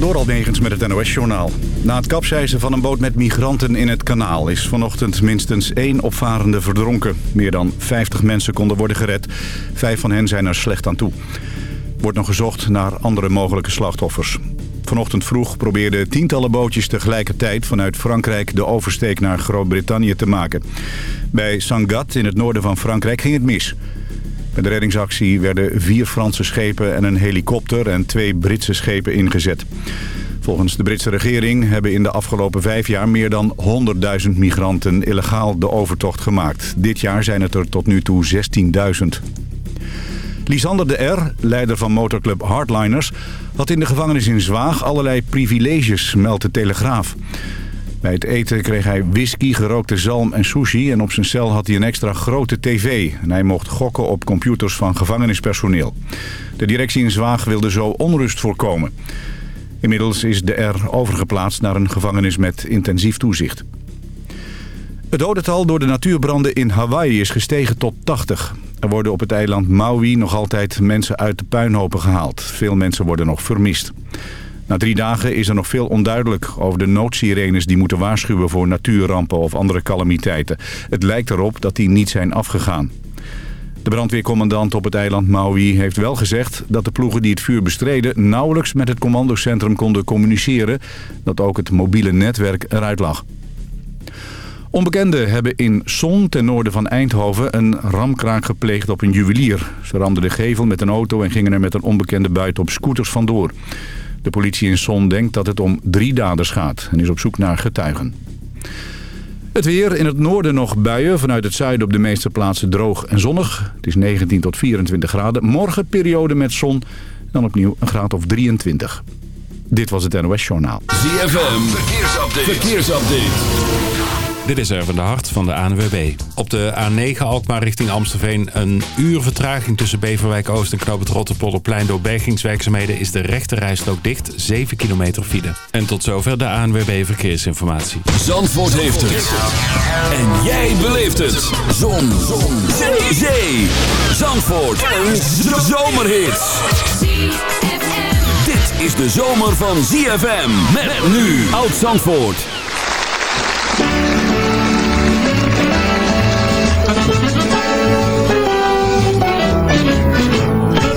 Door Almegens met het NOS-journaal. Na het kapseizen van een boot met migranten in het kanaal... is vanochtend minstens één opvarende verdronken. Meer dan 50 mensen konden worden gered. Vijf van hen zijn er slecht aan toe. Wordt nog gezocht naar andere mogelijke slachtoffers. Vanochtend vroeg probeerden tientallen bootjes tegelijkertijd... vanuit Frankrijk de oversteek naar Groot-Brittannië te maken. Bij Sangat in het noorden van Frankrijk ging het mis... De reddingsactie werden vier Franse schepen en een helikopter en twee Britse schepen ingezet. Volgens de Britse regering hebben in de afgelopen vijf jaar meer dan 100.000 migranten illegaal de overtocht gemaakt. Dit jaar zijn het er tot nu toe 16.000. Lisander de R., leider van motorclub Hardliners, had in de gevangenis in Zwaag allerlei privileges, meldt de Telegraaf. Bij het eten kreeg hij whisky, gerookte zalm en sushi... en op zijn cel had hij een extra grote tv. En hij mocht gokken op computers van gevangenispersoneel. De directie in Zwaag wilde zo onrust voorkomen. Inmiddels is de R overgeplaatst naar een gevangenis met intensief toezicht. Het dodental door de natuurbranden in Hawaii is gestegen tot 80. Er worden op het eiland Maui nog altijd mensen uit de puinhopen gehaald. Veel mensen worden nog vermist. Na drie dagen is er nog veel onduidelijk over de noodsirenes die moeten waarschuwen voor natuurrampen of andere calamiteiten. Het lijkt erop dat die niet zijn afgegaan. De brandweercommandant op het eiland Maui heeft wel gezegd dat de ploegen die het vuur bestreden nauwelijks met het commandocentrum konden communiceren, dat ook het mobiele netwerk eruit lag. Onbekenden hebben in Son, ten noorden van Eindhoven, een ramkraak gepleegd op een juwelier. Ze ramden de gevel met een auto en gingen er met een onbekende buiten op scooters vandoor. De politie in Son denkt dat het om drie daders gaat en is op zoek naar getuigen. Het weer in het noorden nog buien. Vanuit het zuiden op de meeste plaatsen droog en zonnig. Het is 19 tot 24 graden. Morgen periode met zon. Dan opnieuw een graad of 23. Dit was het NOS Journaal. ZFM. Verkeersupdate. Verkeersupdate. Dit is Erwin de Hart van de ANWB. Op de A9 Alkmaar richting Amstelveen een uur vertraging tussen Beverwijk Oost en Knoop het Rotterpolderplein door bergingswerkzaamheden is de rechte rijstrook dicht, 7 kilometer file. En tot zover de ANWB verkeersinformatie. Zandvoort heeft het. En jij beleeft het. Zon. Zon. Zee. Zee. Zandvoort. Een zomerhit. Dit is de zomer van ZFM. Met nu Oud Zandvoort.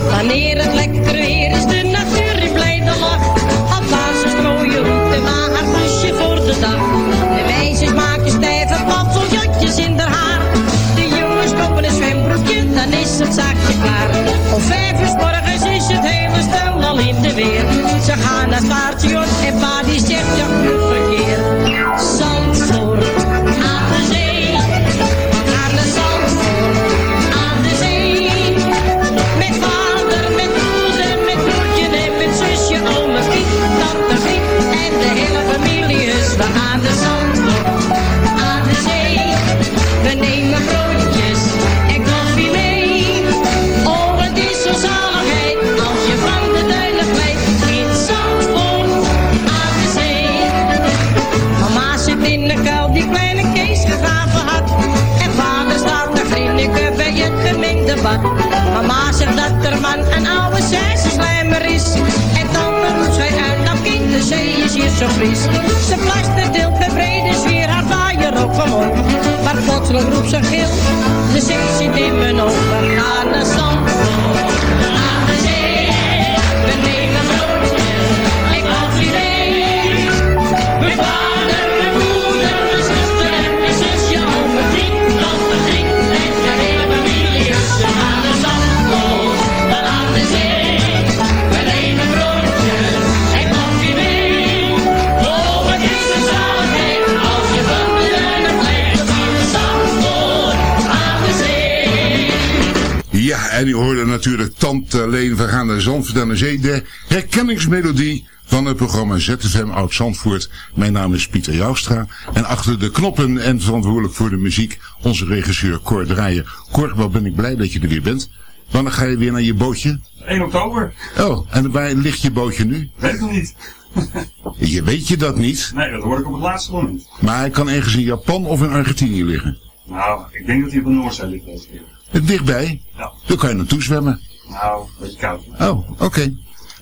Wanneer het lekker weer is, de natuur in blijde lach. Alvast ze strooien en maar haar voor de dag. De meisjes maken stijve paffeljatjes in haar haar. De jongens kopen een zwembroekje, dan is het zaakje klaar. Om vijf uur morgens is het hele stel al in de weer. Ze gaan naar het paardje en pa die ja, Mama zegt dat er man een oude slijmer is. En dan roept zij uit, nou kind, de zee is hier zo fris. Ze plaster deelt brede sfeer haar vaaier ook van op. Maar plotseling roept ze gil, de zee zit in mijn ogen. Ga naar Zandvoort, en u hoorde natuurlijk Tante Leen, we gaan naar Zandvoort aan de Zee. De herkenningsmelodie van het programma ZFM Oud Zandvoort. Mijn naam is Pieter Joustra. En achter de knoppen en verantwoordelijk voor de muziek, onze regisseur Cor Draaien. Cor, wat ben ik blij dat je er weer bent. Wanneer ga je weer naar je bootje? 1 oktober. Oh, en waar ligt je bootje nu? Weet ik nog niet. Je weet je dat niet, Nee, dat hoor ik op het laatste moment. maar hij kan ergens in Japan of in Argentinië liggen. Nou, ik denk dat hij op de Noordzee ligt deze keer. Dichtbij, Ja. dan kan je naartoe zwemmen. Nou, beetje koud. Oh, oké.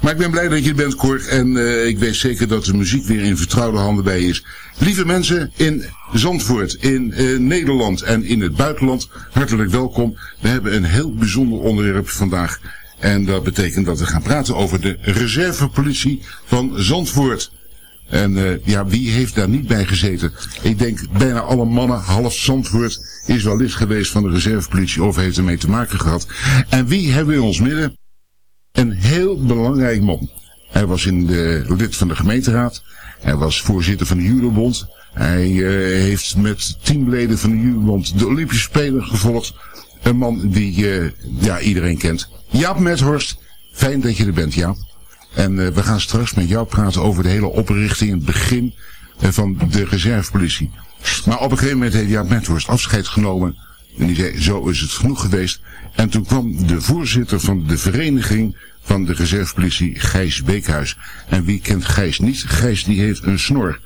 Maar ik ben blij dat je er bent, Cor. En eh, ik weet zeker dat de muziek weer in vertrouwde handen bij is. Lieve mensen in Zandvoort, in eh, Nederland en in het buitenland, hartelijk welkom. We hebben een heel bijzonder onderwerp vandaag. En dat betekent dat we gaan praten over de reservepolitie van Zandvoort. En uh, ja, wie heeft daar niet bij gezeten? Ik denk bijna alle mannen, half Zandvoort, is wel lid geweest van de reservepolitie of heeft ermee te maken gehad. En wie hebben we in ons midden? Een heel belangrijk man. Hij was in de lid van de gemeenteraad. Hij was voorzitter van de judobond. Hij uh, heeft met teamleden van de judobond de Olympische Spelen gevolgd. Een man die uh, ja, iedereen kent. Jaap Methorst, fijn dat je er bent Jaap. En uh, we gaan straks met jou praten over de hele oprichting, het begin uh, van de reservepolitie. Maar op een gegeven moment heeft Jaap Methorst afscheid genomen. En die zei, zo is het genoeg geweest. En toen kwam de voorzitter van de vereniging van de reservepolitie, Gijs Beekhuis. En wie kent Gijs niet? Gijs die heeft een snor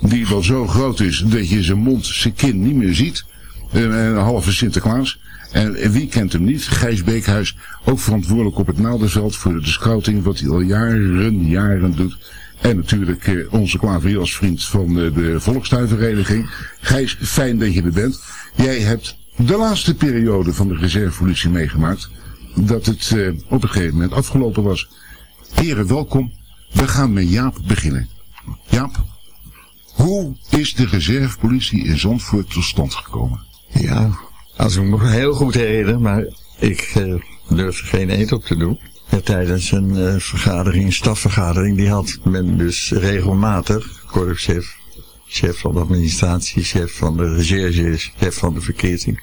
die wel zo groot is dat je zijn mond, zijn kin niet meer ziet. Een halve Sinterklaas. En wie kent hem niet? Gijs Beekhuis, ook verantwoordelijk op het Naaldenveld voor de scouting, wat hij al jaren, jaren doet. En natuurlijk eh, onze klaverjasvriend van eh, de Volkstuinvereniging. Gijs, fijn dat je er bent. Jij hebt de laatste periode van de reservepolitie meegemaakt. Dat het eh, op een gegeven moment afgelopen was. Heren, welkom. We gaan met Jaap beginnen. Jaap, hoe is de reservepolitie in Zandvoort tot stand gekomen? Ja, als ik me heel goed herinner, maar ik uh, durf er geen eet op te doen. Tijdens een uh, vergadering, stafvergadering, die had men dus regelmatig, korpschef, chef van de administratie, chef van de recherche, chef van de verkeering,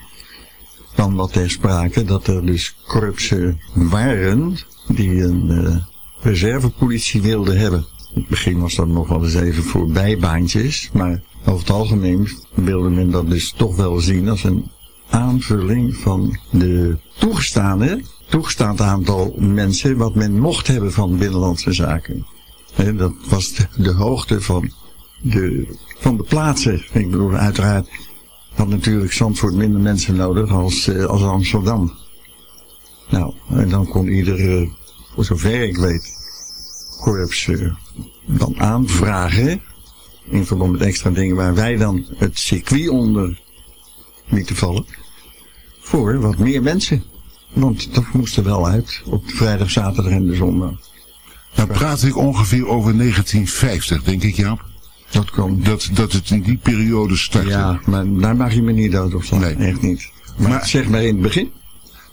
kwam wat ter sprake dat er dus korpsen waren die een uh, reservepolitie wilden hebben. In het begin was dat nog wel eens even voor bijbaantjes, maar over het algemeen wilde men dat dus toch wel zien als een aanvulling van de toegestaande, toegestaand aantal mensen wat men mocht hebben van binnenlandse zaken. Dat was de, hoogte van de, van de plaatsen. Ik bedoel, uiteraard had natuurlijk Zandvoort minder mensen nodig als, uh, als Amsterdam. Nou, en dan kon ieder, uh, voor zover ik weet, korps uh, dan aanvragen, in verband met extra dingen waar wij dan het circuit onder niet te vallen. Voor wat meer mensen. Want dat moest er wel uit. Op de vrijdag, zaterdag en de zondag. Nou praat ik ongeveer over 1950, denk ik Jaap. Dat kan. Dat, dat het in die periode startte. Ja, maar daar mag je me niet dood op staan. Nee. Echt niet. Maar, maar zeg maar in het begin.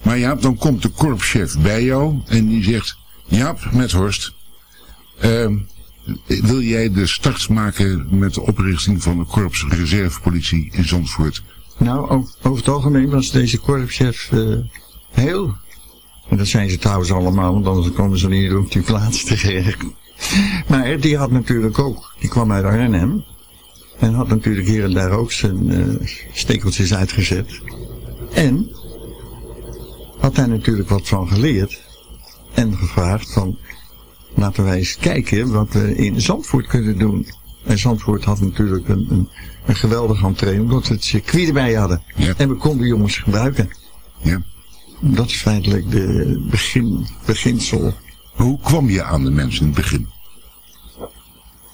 Maar Jaap, dan komt de korpschef bij jou en die zegt... Jaap, met Horst... Uh, wil jij de start maken met de oprichting van de korps reservepolitie in Zandvoort? Nou, over het algemeen was deze korpschef uh, heel... En dat zijn ze trouwens allemaal, want anders komen ze niet op die plaats terecht. Maar die had natuurlijk ook, die kwam uit Arnhem. En had natuurlijk hier en daar ook zijn uh, stekeltjes uitgezet. En had daar natuurlijk wat van geleerd. En gevraagd van, laten wij eens kijken wat we in Zandvoort kunnen doen. En Zandvoort had natuurlijk een, een, een geweldige entree, omdat we het circuit erbij hadden. Ja. En we konden jongens gebruiken. Ja. Dat is feitelijk de begin, beginsel. Hoe kwam je aan de mensen in het begin?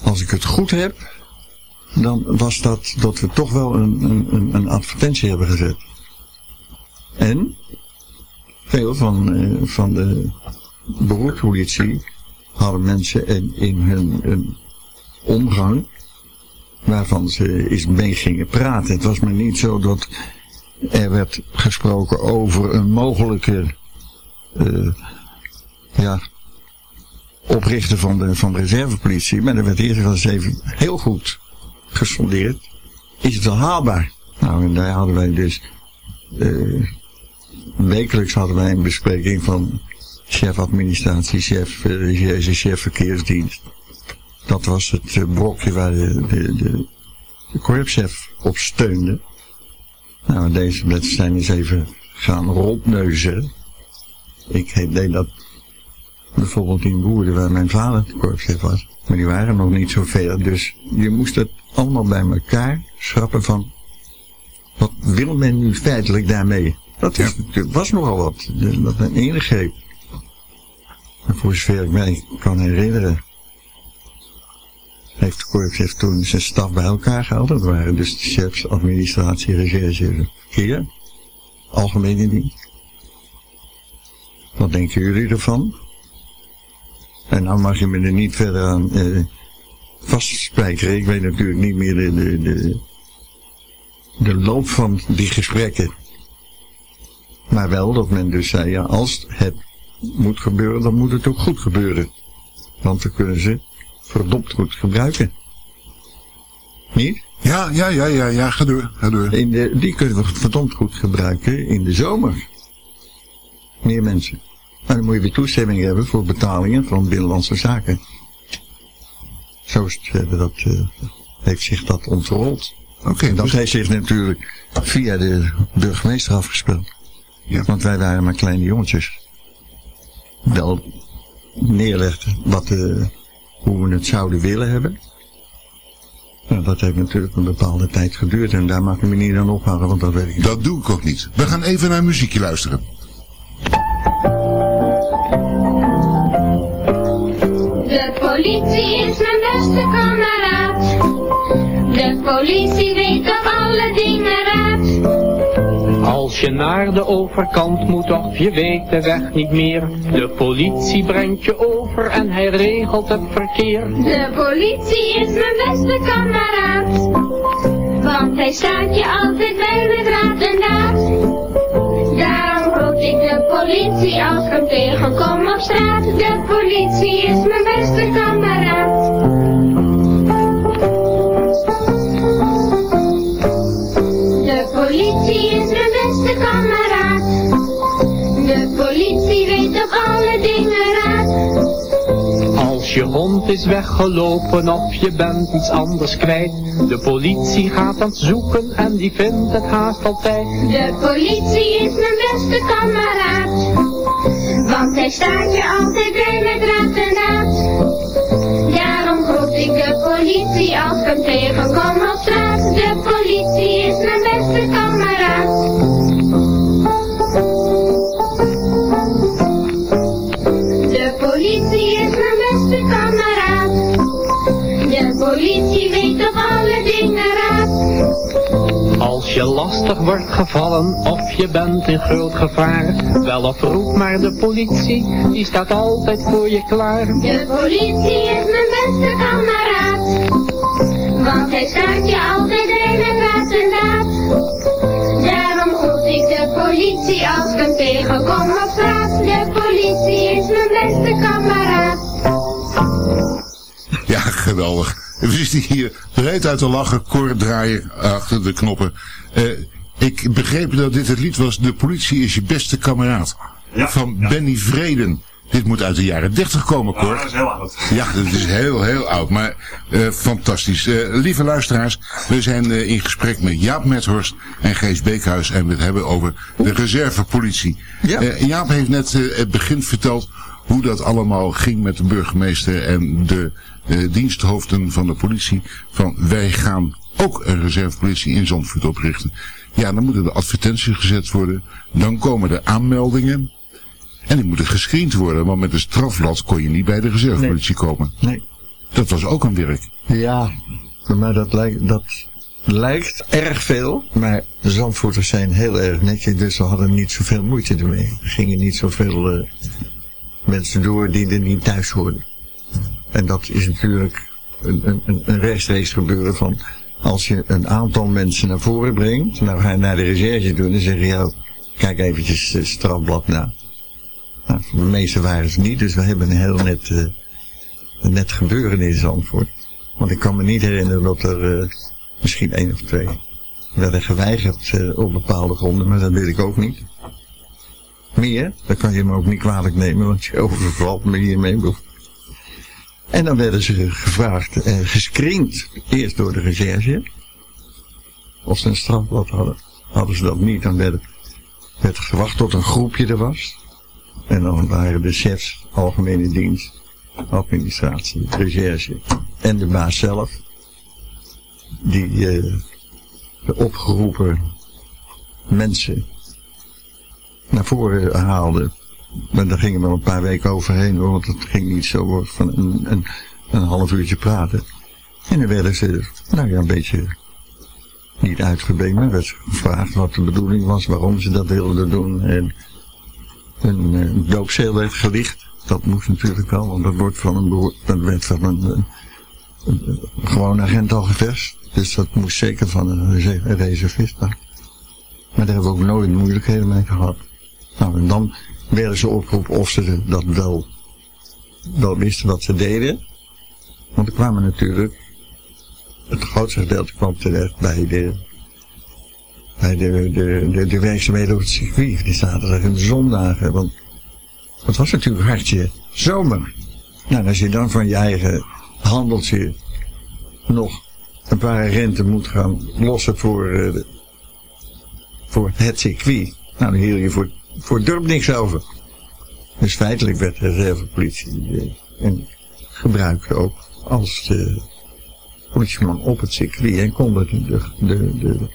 Als ik het goed heb, dan was dat dat we toch wel een, een, een advertentie hebben gezet. En veel van, uh, van de beroepspolitie hadden mensen in, in hun, hun omgang waarvan ze eens mee gingen praten. Het was maar niet zo dat er werd gesproken over een mogelijke uh, ja, oprichten van de, van de reservepolitie. Maar er werd eerst wel eens even heel goed gesondeerd. Is het wel haalbaar? Nou, en daar hadden wij dus... Uh, wekelijks hadden wij een bespreking van chef administratie, chef recherche, chef verkeersdienst. Dat was het uh, blokje waar de, de, de, de korpschef op steunde. Nou, deze mensen zijn eens even gaan rondneuzen. Ik deed dat bijvoorbeeld in Woerden, waar mijn vader de korpschef was. Maar die waren nog niet zo ver, dus je moest het allemaal bij elkaar schrappen van... Wat wil men nu feitelijk daarmee? Dat is, ja. was nogal wat. Dat een ingreep. En voor zover ik mij kan herinneren, heeft de korps heeft toen zijn staf bij elkaar gehaald. Dat waren dus de chefs, administratie, recherche, verkeer. Algemene dienst. Wat denken jullie ervan? En nou mag je me er niet verder aan eh, vastspijkeren. Ik weet natuurlijk niet meer de, de, de, de loop van die gesprekken. Maar wel dat men dus zei, ja, als het moet gebeuren, dan moet het ook goed gebeuren. Want dan kunnen ze verdomd goed gebruiken. Niet? Ja, ja, ja, ja, ja, ga door, ga door. In de, die kunnen we verdomd goed gebruiken in de zomer. Meer mensen. Maar dan moet je weer toestemming hebben voor betalingen van binnenlandse zaken. Zo eh, dat, eh, heeft zich dat ontrold. Oké, En dat dus- heeft zich natuurlijk via de burgemeester afgespeeld. Ja. Want wij waren maar kleine jongetjes. Wel neerlegden wat, eh, hoe we het zouden willen hebben. Nou, dat heeft natuurlijk een bepaalde tijd geduurd en daar mag ik me niet aan ophouden, want dat weet ik niet. Dat doe ik ook niet. We gaan even naar muziekje luisteren. De politie is mijn beste kameraad. De politie weet op alle dingen. Als je naar de overkant moet of je weet de weg niet meer. De politie brengt je over en hij regelt het verkeer. De politie is mijn beste kameraad. Want hij staat je altijd bij met raad en daad. Daarom roep ik de politie als ik hem tegenkom op straat. De politie is mijn beste kameraad. Je hond is weggelopen of je bent iets anders kwijt. De politie gaat aan het zoeken en die vindt het haast altijd. De politie is mijn beste kameraad. Want hij staat je altijd bij met raad en daad. Daarom roep ik de politie als ik hem tegenkom op straat. De politie is mijn beste. Politie weet op alle dingen raad. Als je lastig wordt gevallen of je bent in groot gevaar. Wel of roep maar de politie, die staat altijd voor je klaar. De politie is mijn beste kameraad. Want hij staat je altijd bij met raad en daad. Daarom roep ik de politie als ik hem tegenkom op straat. De politie is mijn beste kameraad. Ja, geweldig. We zitten hier breed uit te lachen, Cor draaien achter de knoppen. Eh, ik begreep dat dit het lied was De politie is je beste kameraad. Ja, van ja. Benny Vreden. Dit moet uit de jaren 30 komen, Ja, Cor. dat is heel oud. Ja, dat is heel, heel oud, maar eh, fantastisch. Eh, lieve luisteraars, we zijn eh, in gesprek met Jaap Methorst en Gees Beekhuis en we het hebben over de reservepolitie. Ja. Eh, Jaap heeft net het begin verteld hoe dat allemaal ging met de burgemeester en de eh, diensthoofden van de politie. Van wij gaan ook een reservepolitie in Zandvoort oprichten. Ja, dan moeten de advertenties gezet worden. Dan komen de aanmeldingen. En die moeten gescreend worden, want met een strafblad kon je niet bij de reservepolitie komen. Nee. Dat was ook aan werk. Ja, maar dat lijkt, dat lijkt erg veel. Maar de Zandvoorters zijn heel erg netjes, dus we hadden niet zoveel moeite ermee. Er gingen niet zoveel eh, mensen door die er niet thuis hoorden. En dat is natuurlijk een, een- een, rechtstreeks gebeuren van... Als je een aantal mensen naar voren brengt, nou ga je naar de recherche doen en zeg je, ja, kijk eventjes het strafblad na. Nou, de meeste waren ze niet, dus we hebben een heel net, eh, net gebeuren in Zandvoort. Want ik kan me niet herinneren dat er eh, misschien één of twee werden geweigerd eh, op bepaalde gronden, maar dat weet ik ook niet. Meer, dat kan je me ook niet kwalijk nemen, want je overvalt me hiermee. En dan werden ze gevraagd, eh, gescreend, eerst door de recherche. Of ze een strafblad hadden. Hadden ze dat niet, dan werd, werd gewacht tot een groepje er was. En dan waren de chefs, algemene dienst, administratie, recherche en de baas zelf. Die eh, de opgeroepen mensen naar voren haalden Maar daar gingen we een paar weken overheen hoor, want het ging niet zo van een, een, een half uurtje praten. En dan werden ze, nou ja, een beetje niet uitgebeend, maar werd gevraagd wat de bedoeling was, waarom ze dat wilden doen. En een uh, doopzeel werd gelicht. Dat moest natuurlijk wel, want dat, wordt van een dat werd van een, een, een, een gewoon agent al geverst. Dus dat moest zeker van een, rese- een reservist. Maar daar hebben we ook nooit moeilijkheden mee gehad. Nou, en dan werden ze opgeroepen of ze dat wel, wel wisten wat ze deden. Want er kwamen natuurlijk, het grootste gedeelte kwam terecht bij de, bij de, de, de, de werkzaamheden op het circuit, die zaterdag en de zondagen. Want het was natuurlijk hartje zomer. Nou, als je dan van je eigen handeltje nog een paar rente moet gaan lossen voor, eh, de- voor het circuit. Nou, dan hield je voor, voor het dorp niks over. Dus feitelijk werd de reservepolitie eh, en gebruikt ook als de politieman op het circuit en konden de, de,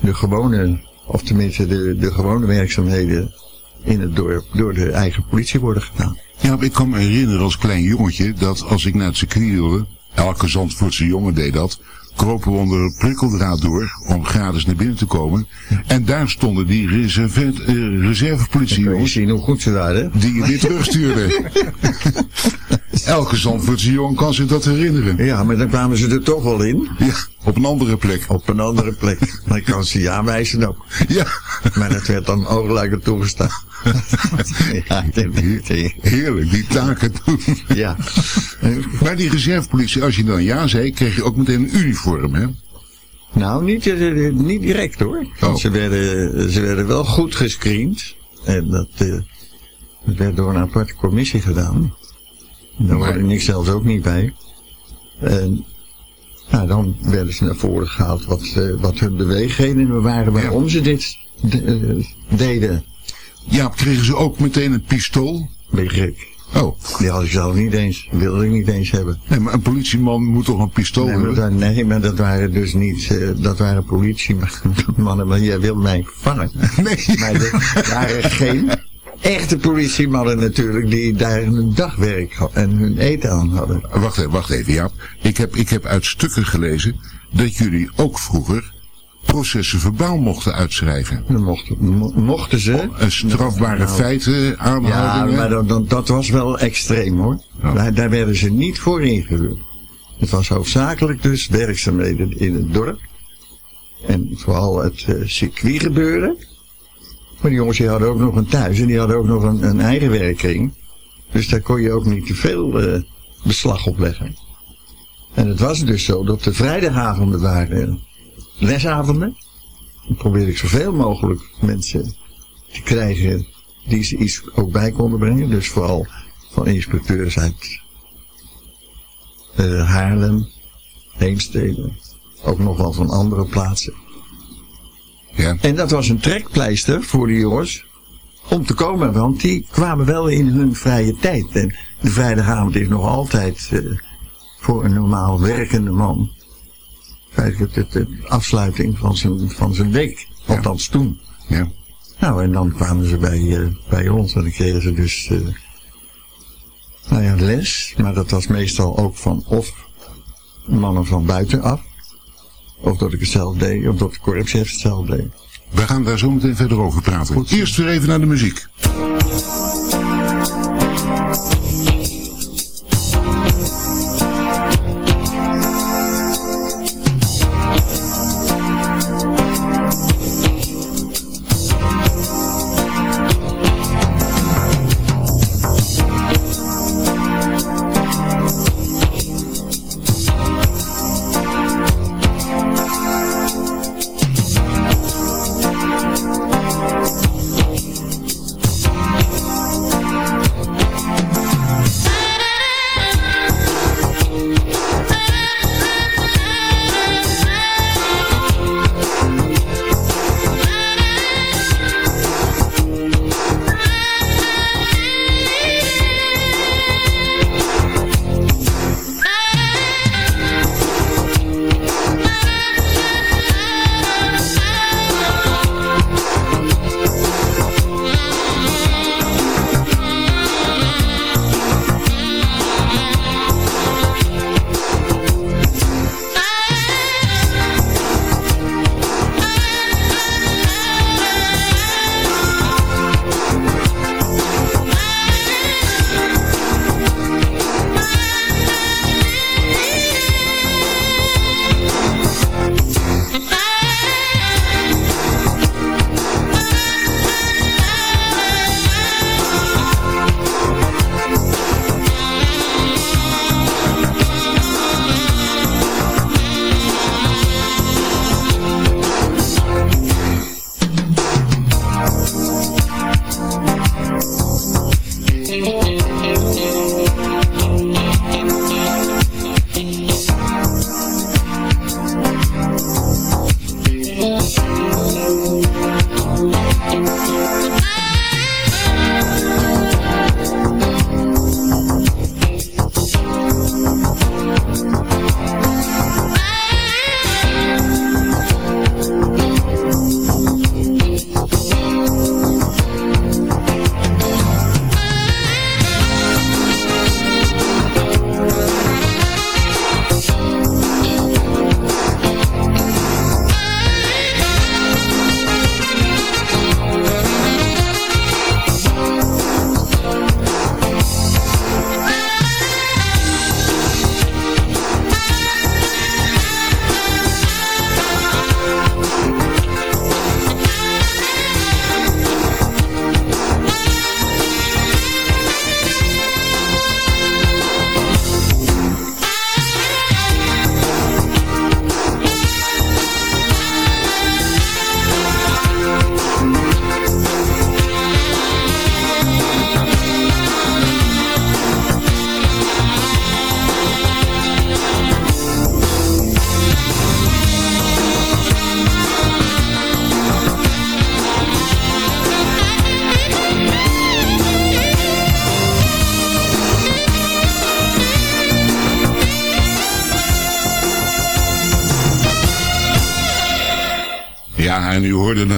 de, gewone, of tenminste de, de gewone werkzaamheden in het dorp door de eigen politie worden gedaan. Ja, ik kan me herinneren als klein jongetje dat als ik naar het circuit wilde, elke Zandvoortse jongen deed dat, kropen we onder prikkeldraad door om gratis naar binnen te komen. En daar stonden die reserve, Dan kun je reservepolitiejongens zien hoe goed ze waren. die je weer terugstuurden. elke Zandvoortse jongen kan zich dat herinneren. Ja, maar dan kwamen ze er toch wel in. Ja, op een andere plek. Op een andere plek. Dan kan ze je aanwijzen ook. Ja, Maar dat werd dan oogluikend toegestaan. Ja, heerlijk, die taken doen. ja. Maar die reservepolitie, als je dan ja zei, kreeg je ook meteen een uniform, hè? Nou, niet, eh, niet direct hoor. Oh. ze, werden, ze werden wel goed gescreend. En dat, eh, dat werd door een aparte commissie gedaan. Daar Maar- hoorde ik zelfs ook niet bij. En nou, dan werden ze naar voren gehaald wat, eh, wat hun beweegredenen waren waarom ze dit de- eh, deden. Ja, kregen ze ook meteen een pistool? Ben gek? Oh, Die had ik zelf niet eens, wilde ik niet eens hebben. nee, maar een politieman moet toch een pistool Nee maar, hebben? dat, nee, maar dat waren dus niet, eh, dat waren politiemannen, maar jij wil mij vangen. Nee. Maar er waren geen echte politiemannen natuurlijk die daar een dagwerk en hun eten aan hadden. Wacht even, wacht even, Jaap. Ik heb, ik heb uit stukken gelezen dat jullie ook vroeger processen verbaal mochten uitschrijven. Dan mochten, mo- mochten ze. Een strafbare Nou, feiten, Ja, aanhoudingen. maar dat, dat, dat was wel extreem hoor. Ja. Daar, daar werden ze niet voor ingehuurd. Het was hoofdzakelijk dus werkzaamheden in het dorp. En vooral het eh, circuit gebeuren. Maar die jongens die hadden ook nog een thuis en die hadden ook nog een, een eigen werkkring. Dus daar kon je ook niet te veel eh, beslag op leggen. En het was dus zo dat de vrijdagavonden waren lesavonden. Dan probeerde ik zoveel mogelijk mensen te krijgen die ze iets ook bij konden brengen. Dus vooral van inspecteurs uit eh, Haarlem, Heemstede, ook nog wel van andere plaatsen. Ja. En dat was een trekpleister voor de jongens om te komen, want die kwamen wel in hun vrije tijd. En de vrijdagavond is nog altijd eh, voor een normaal werkende man feitelijk de afsluiting van zijn, van zijn week. Althans toen. ja. Nou, en dan kwamen ze bij, eh, bij ons en dan kregen ze dus, eh, nou ja, les. Maar dat was meestal ook van of mannen van buitenaf. Of dat ik het zelf deed, of dat de korpschef het zelf deed. We gaan daar zo meteen verder over praten. Eerst weer even naar de muziek. Thank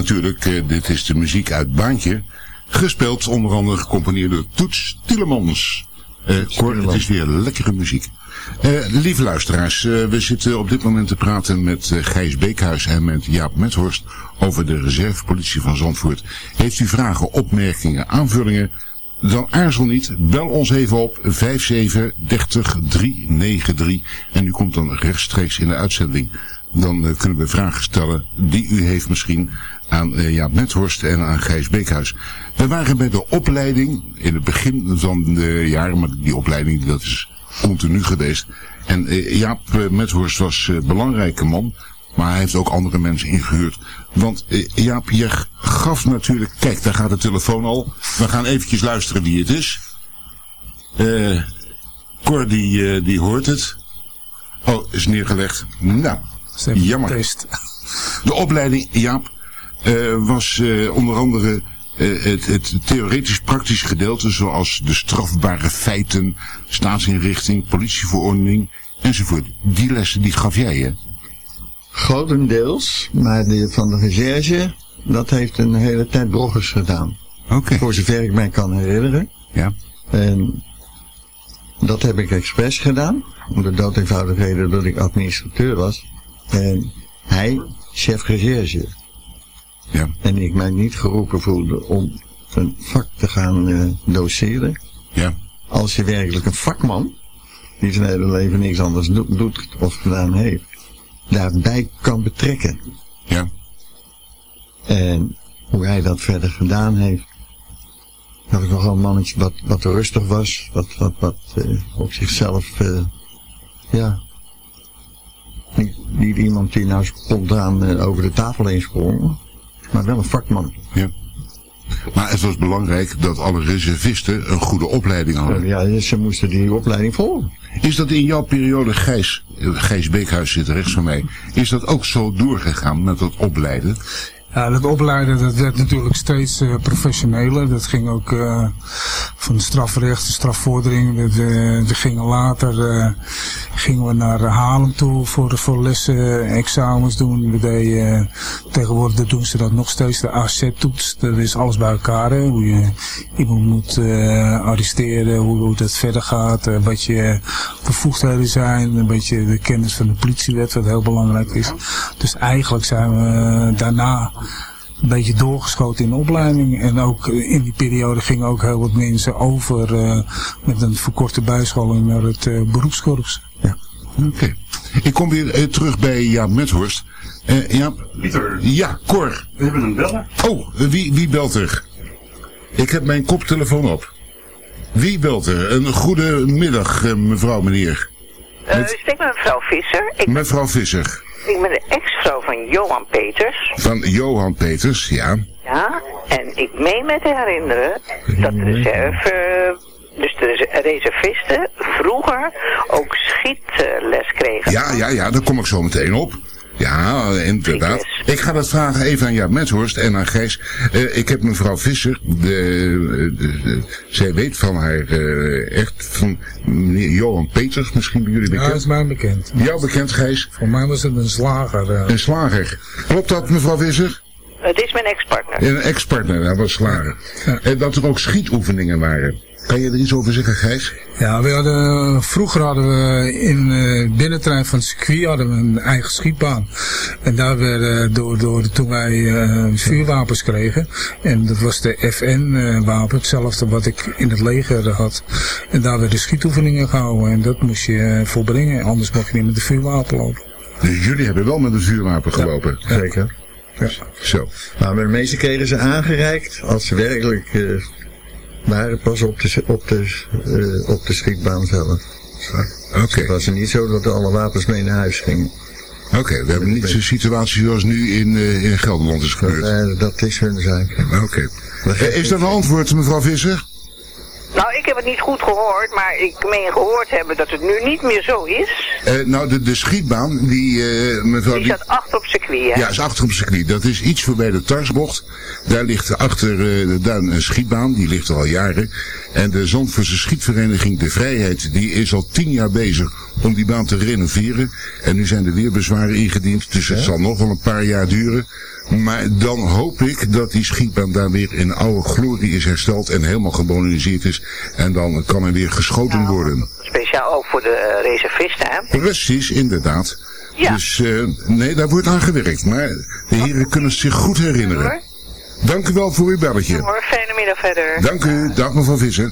natuurlijk, eh, dit is de muziek uit Baantje. Gespeeld onder andere gecomponeerd door Toets Tielemans. Eh Cor, het is weer lekkere muziek. Eh, lieve luisteraars, we zitten op dit moment te praten met Gijs Beekhuis en met Jaap Methorst over de reservepolitie van Zandvoort. Heeft u vragen, opmerkingen, aanvullingen? Dan aarzel niet, bel ons even op 57 30 393 en u komt dan rechtstreeks in de uitzending. Dan eh, kunnen we vragen stellen die u heeft misschien aan eh, Jaap Methorst en aan Gijs Beekhuis. We waren bij de opleiding in het begin van de jaren, maar die opleiding dat is continu geweest. En eh, Jaap eh, Methorst was een belangrijke man, maar hij heeft ook andere mensen ingehuurd. Want Jaap, je gaf natuurlijk... Kijk, daar gaat de telefoon al. We gaan eventjes luisteren wie het is. Cor, die, die hoort het. Oh, is neergelegd. Nou, jammer. De opleiding, Jaap, eh, was eh, onder andere eh, het, het theoretisch-praktisch gedeelte, zoals de strafbare feiten, staatsinrichting, politieverordening enzovoort. Die lessen die gaf jij, hè? Grotendeels, maar de, van de recherche, dat heeft een hele tijd Broggers gedaan. Oké. Voor zover ik mij kan herinneren. Ja. En dat heb ik expres gedaan. Om de dood eenvoudige reden dat ik administrateur was. En hij, chef recherche. Ja. En ik mij niet geroepen voelde om een vak te gaan eh, doseren. Ja. Als je werkelijk een vakman, die zijn hele leven niks anders do- doet of gedaan heeft, daarbij kan betrekken. Ja. En hoe hij dat verder gedaan heeft. Dat ik nogal een mannetje wat, wat rustig was. Wat, wat, wat eh, op zichzelf, eh, ja. Niet, niet iemand die nou spontaan eh, over de tafel heen sprong. Maar wel een vakman. Ja. Maar het was belangrijk dat alle reservisten een goede opleiding hadden. Ja, ze moesten die opleiding volgen. Is dat in jouw periode, Gijs, eh, Gijs Beekhuis zit rechts van mij, is dat ook zo doorgegaan met dat opleiden? Ja, dat opleiden dat werd natuurlijk steeds eh, professioneler. Dat ging ook eh, van strafrecht, strafvordering. Dat, eh, we gingen later gingen we naar Haarlem toe voor, voor lessen, examens doen. We deden, tegenwoordig doen ze dat nog steeds, de AZ-toets. Dat is alles bij elkaar. Hoe je iemand moet arresteren, hoe, hoe dat verder gaat, wat je bevoegdheden zijn. Een beetje de kennis van de politiewet, wat heel belangrijk is. Dus eigenlijk zijn we daarna een beetje doorgeschoten in de opleiding. En ook eh, in die periode gingen ook heel wat mensen over eh, met een verkorte bijscholing naar het eh, beroepskorps. Oké. Ik kom weer terug bij Jaap Methorst. Eh Jaap, Pieter, ja, Cor. we hebben een beller. Oh, wie, wie belt er? Ik heb mijn koptelefoon op. Wie belt er? Een goede middag, mevrouw, meneer. Eh, met mevrouw Visser. Ik, Mevrouw Visser. Ik ben de ex-vrouw van Johan Peters. Van Johan Peters, ja. Ja, en ik meen me te herinneren dat de reserve, dus de res- reservisten vroeger ook schietles kregen. Ja, ja, ja, daar kom ik zo meteen op. Ja, inderdaad. Ik ga dat vragen even aan Jaap Methorst en aan Gijs. Eh, ik heb mevrouw Visser, de, de- de- zij weet van haar eh, echt van meneer Johan Peters, misschien bij jullie Ja, bekend. dat is mij bekend. Jou bekend, Gijs? Voor mij was het een slager. eh. Een slager. Klopt dat, mevrouw Visser? Het is mijn ex-partner. Een ex-partner, dat was slager. En dat er ook schietoefeningen waren. Kan je er iets over zeggen, Gijs? Ja, we hadden, vroeger hadden we in de binnentrein van het circuit hadden we een eigen schietbaan. En daar werden door, door toen wij eh, vuurwapens kregen. En dat was de FN-wapen, hetzelfde wat ik in het leger had. En daar werden schietoefeningen gehouden. En dat moest je eh, volbrengen, anders mocht je niet met de vuurwapen lopen. Dus jullie hebben wel met een vuurwapen gelopen? Zeker. Ja. Zo. Maar de meeste kregen ze aangereikt als ze werkelijk eh, waren pas op de, op de, eh, op de schietbaan zelf. Oké. Het was niet zo dat alle wapens mee naar huis gingen. Oké, we hebben niet zo'n situatie zoals nu in, eh, in Gelderland is gebeurd. Eh, dat is hun zaak. Oké. Is dat een antwoord, mevrouw Visser? Nou, ik heb het niet goed gehoord, maar ik meen gehoord hebben dat het nu niet meer zo is. Eh, nou, de, de schietbaan, die eh, mevrouw... Die staat achter op circuit, hè? Ja, is achter op circuit. Dat is iets voorbij de Tarsbocht. Daar ligt achter eh, de duin een schietbaan. Die ligt er al jaren. En de Zandvoortse schietvereniging De Vrijheid, die is al tien jaar bezig om die baan te renoveren. En nu zijn er weer bezwaren ingediend, dus het zal nog wel een paar jaar duren. Maar dan hoop ik dat die schietbaan daar weer in oude glorie is hersteld en helemaal gemoderniseerd is. En dan kan er weer geschoten worden. Speciaal ook voor de eh, reservisten, hè? Precies, inderdaad. Ja. Dus eh, nee, daar wordt aan gewerkt. Maar de heren kunnen zich goed herinneren. Dank u wel voor uw belletje. Hoor, fijne middag verder. Dank u, dag mevrouw Visser.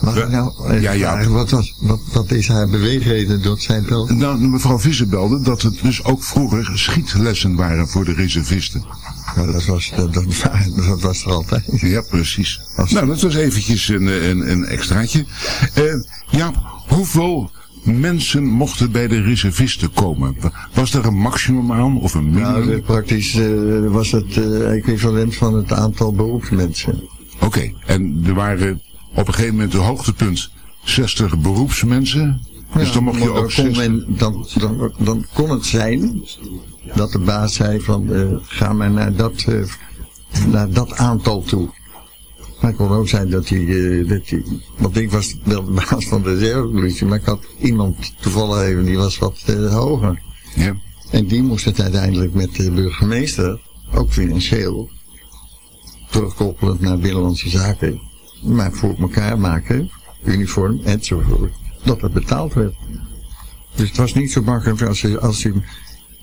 Mag ik nou even Ja, ja. vragen, Wat, was, wat, wat is haar beweegreden dat zij belt? Nou, mevrouw Visser belde dat het dus ook vroeger schietlessen waren voor de reservisten. Ja, dat was, dat, dat, dat was er altijd. Ja, precies. Nou, dat was eventjes een, een, een extraatje. Eh Jaap, hoeveel mensen mochten bij de reservisten komen? Was er een maximum aan of een minimum? Nou, praktisch eh, was het eh, equivalent van het aantal beroepsmensen. Oké, en er waren op een gegeven moment een hoogtepunt 60 beroepsmensen. Dus dan mocht je ook dan, kon 60... men, dan, dan, dan kon het zijn dat de baas zei van eh, ga maar naar dat, eh, naar dat aantal toe. Maar het kon ook zijn dat hij, eh, dat hij, want ik was wel de baas van de reservepolitie, maar ik had iemand toevallig even, die was wat hoger. Ja. En die moest het uiteindelijk met de burgemeester, ook financieel, terugkoppelend naar Binnenlandse Zaken, maar voor elkaar maken, uniform enzovoort, dat het betaald werd. Dus het was niet zo makkelijk als, als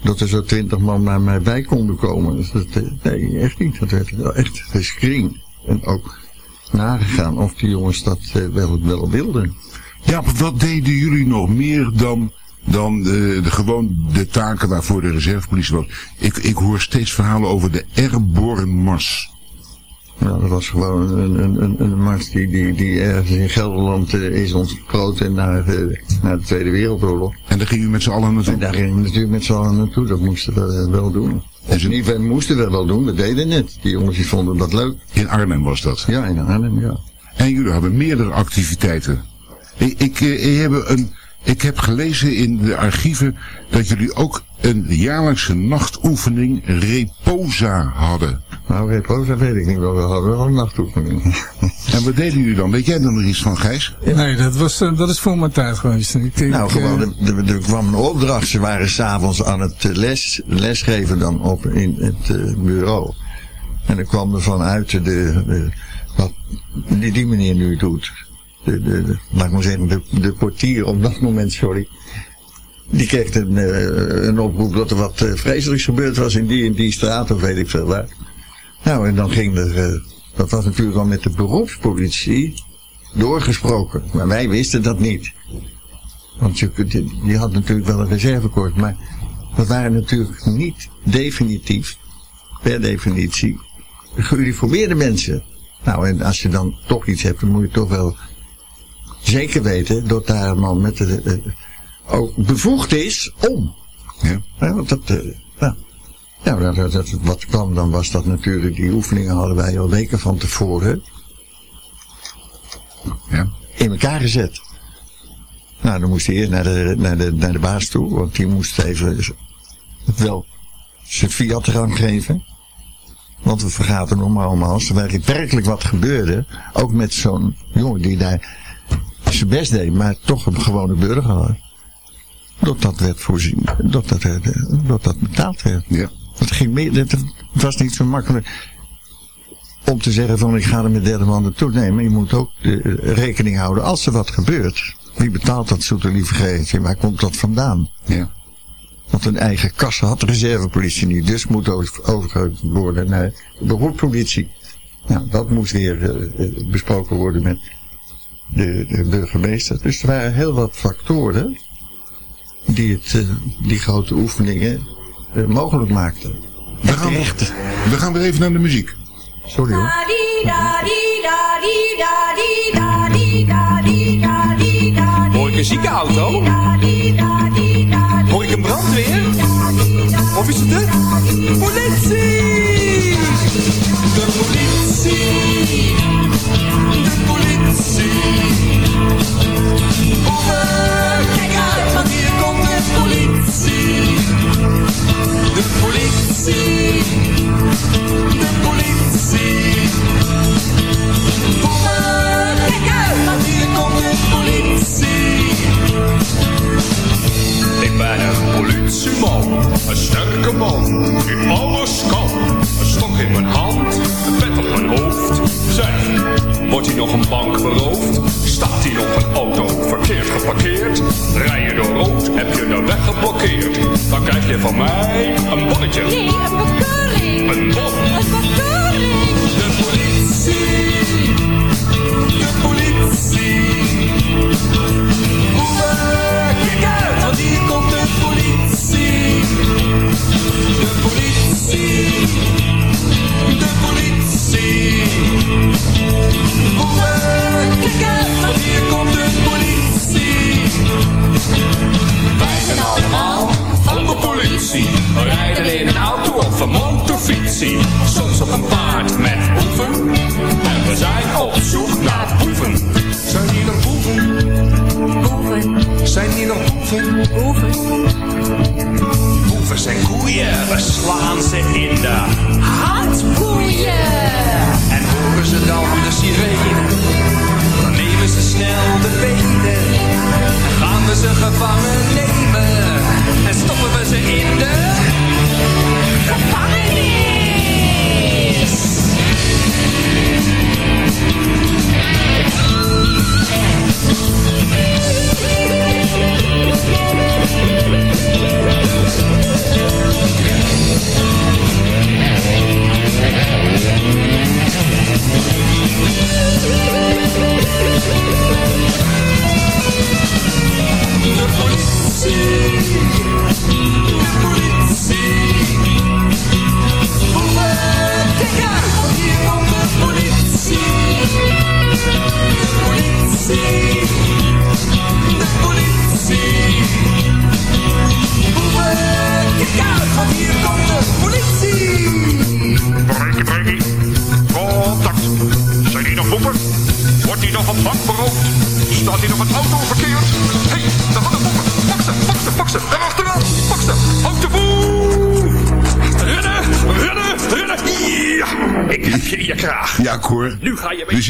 dat er zo twintig man naar mij bij konden komen. Dus eh, nee, echt niet. Dat werd echt gescreend. En ook nagegaan of die jongens dat eh, wel, wel wilden. Ja, wat deden jullie nog meer dan, dan de, de, gewoon de taken waarvoor de reservepolitie was? Ik, ik hoor steeds verhalen over de Airborne Mars. Nou, dat was gewoon een, een, een, een mars die, die, die ergens in Gelderland eh, is ontsproten naar, eh, naar de Tweede Wereldoorlog. En daar gingen we met z'n allen naartoe? En daar gingen we natuurlijk met z'n allen naartoe. Dat moesten we eh, wel doen. Of niet, we moesten we wel doen. We deden het. Die jongens die vonden dat leuk. In Arnhem was dat? Ja, in Arnhem, ja. En jullie hadden meerdere activiteiten. Ik, ik, ik, heb een, ik heb gelezen in de archieven dat jullie ook een jaarlijkse nachtoefening Reposa hadden. Nou, Reposa weet ik niet wel. We hadden wel een nachtoefening. En wat deden jullie dan? Weet jij er nog iets van, Gijs? Nee, dat, was, eh, dat is voor mijn tijd geweest. Ik, ik, Nou, eh, gewoon, er, er, er kwam een opdracht. Ze waren s'avonds aan het eh, les, lesgeven dan op in het eh, bureau. En dan kwam er vanuit de, de wat die, die meneer nu doet. De, de, zeggen, de, portier op dat moment, sorry. Die kreeg een, eh, een oproep dat er wat eh, vreselijks gebeurd was in die en die straat, of weet ik veel waar. Nou, en dan ging er, eh, dat was natuurlijk al met de beroepspolitie doorgesproken. Maar wij wisten dat niet. Want je, had natuurlijk wel een reservekorps, maar dat waren natuurlijk niet definitief, per definitie, geuniformeerde mensen. Nou, en als je dan toch iets hebt, dan moet je toch wel zeker weten dat daar een man met de, eh, ook bevoegd is om. Ja. Ja, want dat, eh, nou, ja, dat, dat, dat- wat kwam dan was dat natuurlijk, die oefeningen hadden wij al weken van tevoren Ja. in elkaar gezet. Nou, dan moest hij eerst naar de, naar de, naar de baas toe, want die moest even wel zijn fiat eraan geven. Want we vergaten nog maar allemaal, als er werkelijk wat gebeurde, ook met zo'n jongen die daar zijn best deed, maar toch een gewone burger. Dat dat werd voorzien, dat dat, eh, dat, dat betaald werd. Ja. Het ging meer, het het was niet zo makkelijk om te zeggen van ik ga er met derde man naartoe. Nee, maar je moet ook de, eh, rekening houden als er wat gebeurt. Wie betaalt dat zoete lieve? Waar komt dat vandaan? Ja. Want een eigen kassa had de reservepolitie niet. Dus moet over- overgehouden worden naar de beroepspolitie. Nou, dat moest weer eh, besproken worden met de, de burgemeester. Dus er waren heel wat factoren die het, eh, die grote oefeningen eh, mogelijk maakten. We gaan, we gaan weer even naar de muziek. Sorry hoor. Hoor ik een ziekenauto? Hoor ik een brandweer? Of is het? De politie, de politie.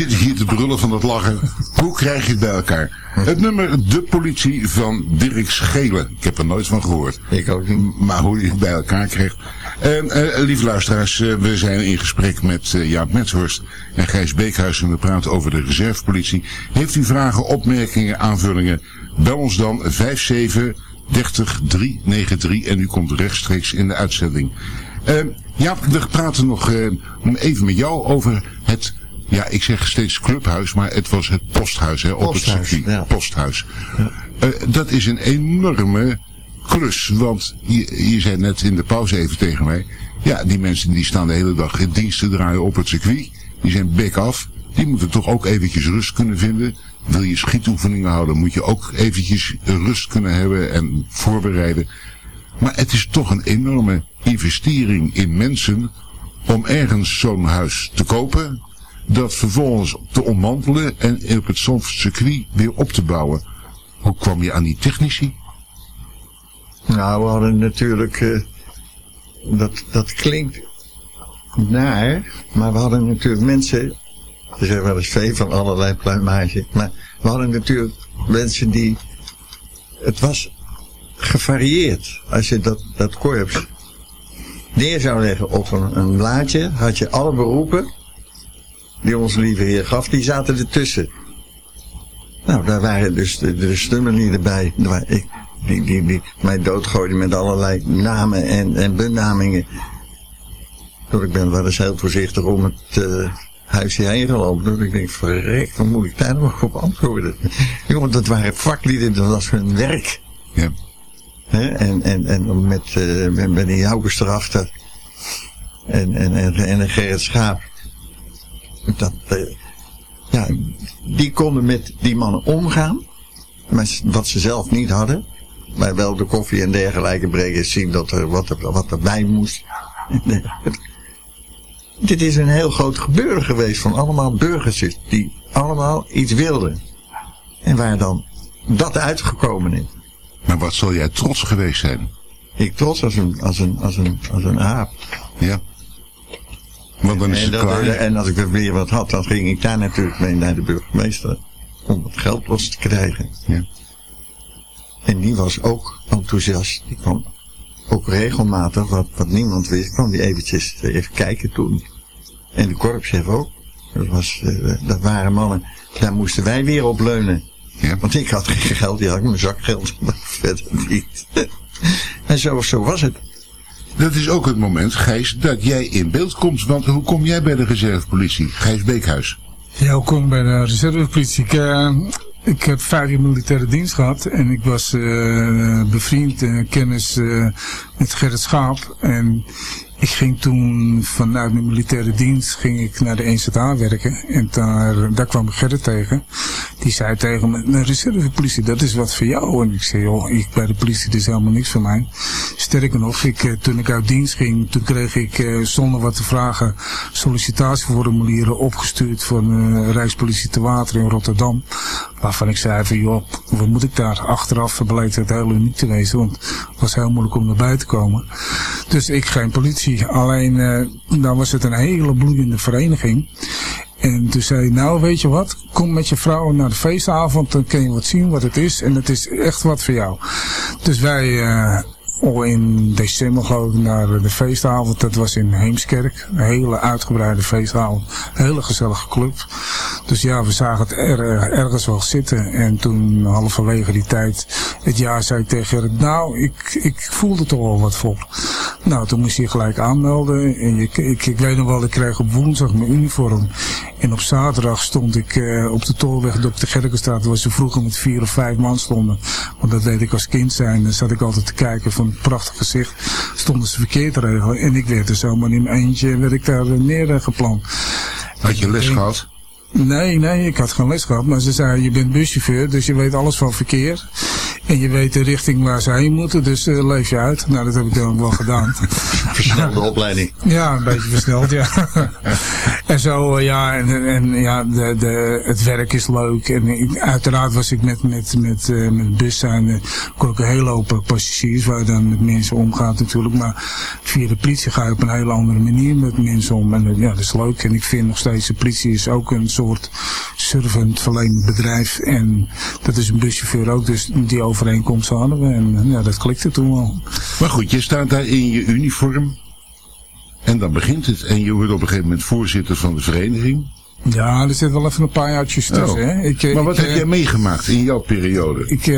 Zitten hier te brullen van het lachen. Hoe krijg je het bij elkaar? Het nummer De Politie van Dirk Schelen. Ik heb er nooit van gehoord. Ik ook niet. Maar hoe je het bij elkaar krijgt. En, eh, lieve luisteraars, eh, we zijn in gesprek met eh, Jaap Metshorst en Gijs Beekhuis. En we praten over de reservepolitie. Heeft u vragen, opmerkingen, aanvullingen? Bel ons dan 57 30 393 en u komt rechtstreeks in de uitzending. Eh, Jaap, we praten nog eh, even met jou over het ja, ik zeg steeds clubhuis, maar het was het posthuis hè, op Posthuis, het circuit. ja. Posthuis. Eh, dat is een enorme klus, want je, je zei net in de pauze even tegen mij. Ja, die mensen die staan de hele dag in dienst te draaien op het circuit. Die zijn bek af. Die moeten toch ook eventjes rust kunnen vinden. Wil je schietoefeningen houden, moet je ook eventjes rust kunnen hebben en voorbereiden. Maar het is toch een enorme investering in mensen om ergens zo'n huis te kopen, dat vervolgens te ontmantelen en op het circuit weer op te bouwen. Hoe kwam je aan die technici? Nou, we hadden natuurlijk, eh, dat, dat klinkt naar, maar we hadden natuurlijk mensen, er zijn wel eens vee van allerlei pluimage, maar we hadden natuurlijk mensen die, het was gevarieerd. Als je dat, dat korps neer zou leggen op een, een blaadje, had je alle beroepen die onze lieve heer gaf, die zaten ertussen. Nou, daar waren dus de, de waren- Ik, die, die, die mij doodgooiden met allerlei namen en, en benamingen. Dus ik ben wel eens heel voorzichtig om het eh, huisje heen gelopen. Dus ik denk, verrek, wat moet ik daar nog op antwoorden? Jongen, dat waren vaklieden, dat was hun werk. Ja. En, en, en met, eh met, met die Joukers erachter. En, en, en, en een Gerrit Schaap. Dat, eh, ja, die konden met die mannen omgaan. Maar wat ze zelf niet hadden. Maar wel de koffie en dergelijke brengen. Zien dat er wat, er, wat erbij moest. Dit is een heel groot gebeuren geweest van allemaal burgertjes. Die allemaal iets wilden. En waar dan dat uitgekomen is. Maar wat zal jij trots geweest zijn? Ik trots als een, als een, als een, als een aap. Ja. Want dan is en, het dat- klaar. en als ik er weer wat had, dan ging ik daar natuurlijk mee naar de burgemeester. Om het geld los te krijgen. Ja. En die was ook enthousiast. Die kwam ook regelmatig, wat, wat niemand wist, kwam die eventjes even kijken toen. En de korpschef ook. Dat, was, eh, dat waren mannen, daar moesten wij weer op leunen. Ja. Want ik had geen geld, die had ik mijn zakgeld, maar verder niet. En zo, zo was het. Dat is ook het moment, Gijs, dat jij in beeld komt. Want hoe kom jij bij de reservepolitie? Gijs Beekhuis. Ja, welkom bij de reservepolitie. Ik, eh, ik heb vijf jaar militaire dienst gehad en ik was eh, bevriend en kennis eh, met Gerrit Schaap. En ik ging toen vanuit mijn militaire dienst ging ik naar de 1ZA werken. En daar, daar kwam ik Gerrit tegen. Die zei tegen me, de reservepolitie, dat is wat voor jou. En ik zei, joh, ik bij de politie, is helemaal niks voor mij. Sterker nog, ik, eh, toen ik uit dienst ging, toen kreeg ik eh, zonder wat te vragen sollicitatieformulieren opgestuurd van eh, Rijkspolitie te Water in Rotterdam. Waarvan ik zei van, joh, wat moet ik daar? Achteraf bleek het heel uniek te wezen, want het was heel moeilijk om erbij te komen. Dus ik geen politie. Alleen, eh dan was het een hele bloeiende vereniging. En toen zei hij, nou weet je wat, kom met je vrouw naar de feestavond, dan kun je wat zien wat het is. En het is echt wat voor jou. Dus wij, eh al in december geloof ik naar de feestavond. Dat was in Heemskerk. Een hele uitgebreide feestavond. Een hele gezellige club. Dus ja, we zagen het er, ergens wel zitten. En toen halverwege die tijd, het jaar, zei ik tegen Gerrit, nou, ik, ik voelde toch wel wat voor. Nou, toen moest hij gelijk aanmelden. En je, ik, ik weet nog wel, ik kreeg op woensdag mijn uniform. En op zaterdag stond ik eh, op de tolweg op de Gerkenstraat, waar ze vroeger met vier of vijf man stonden. Want dat deed ik als kind zijn. Dan zat ik altijd te kijken van prachtig gezicht. Stonden ze verkeerd regelen. En ik werd er zomaar in mijn eentje, werd ik daar neergeplant. Had je les gehad? Nee, nee, ik had geen les gehad. Maar ze zei, je bent buschauffeur, dus je weet alles van verkeer. En je weet de richting waar ze heen moeten, dus eh, leef je uit. Nou, dat heb ik dan ook wel gedaan. Versnelde opleiding. Ja, een beetje versneld, ja. en zo, eh, ja, en, en ja, de, de, het werk is leuk. En ik- uiteraard was ik met, met, met, eh, met bus zijn, kon ik een hele hoop passagiers waar je dan met mensen omgaat natuurlijk. Maar via de politie ga je op een hele andere manier met mensen om. En ja, dat is leuk. En ik vind nog steeds, de politie is ook een soort servant verlenend bedrijf. En dat is een buschauffeur ook. Dus die overeenkomst hadden we. En ja, dat klikte toen wel. Maar goed, je staat daar in je uniform. En dan begint het. En je wordt op een gegeven moment voorzitter van de vereniging. Ja, er zit wel even een paar jaartjes tussen. Oh. Hè? Ik, eh, Maar wat ik, heb eh, jij meegemaakt in jouw periode? Ik, eh,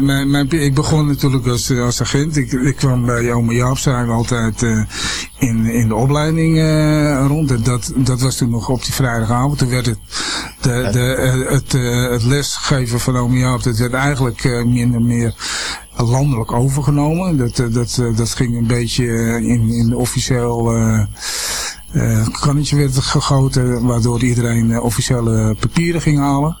mijn, mijn, ik begon natuurlijk als, eh, als agent. Ik, ik kwam bij Ome Jaap zijn altijd eh, in, in de opleiding eh, rond. En dat, dat was toen nog op die vrijdagavond. Toen werd het, de, de, eh, het, eh, het lesgeven van Ome Jaap, dat werd eigenlijk eh, min of meer landelijk overgenomen. Dat, eh, dat, eh, dat ging een beetje eh, in, in officieel... eh eh kannetje werd gegoten, waardoor iedereen eh, officiële papieren ging halen.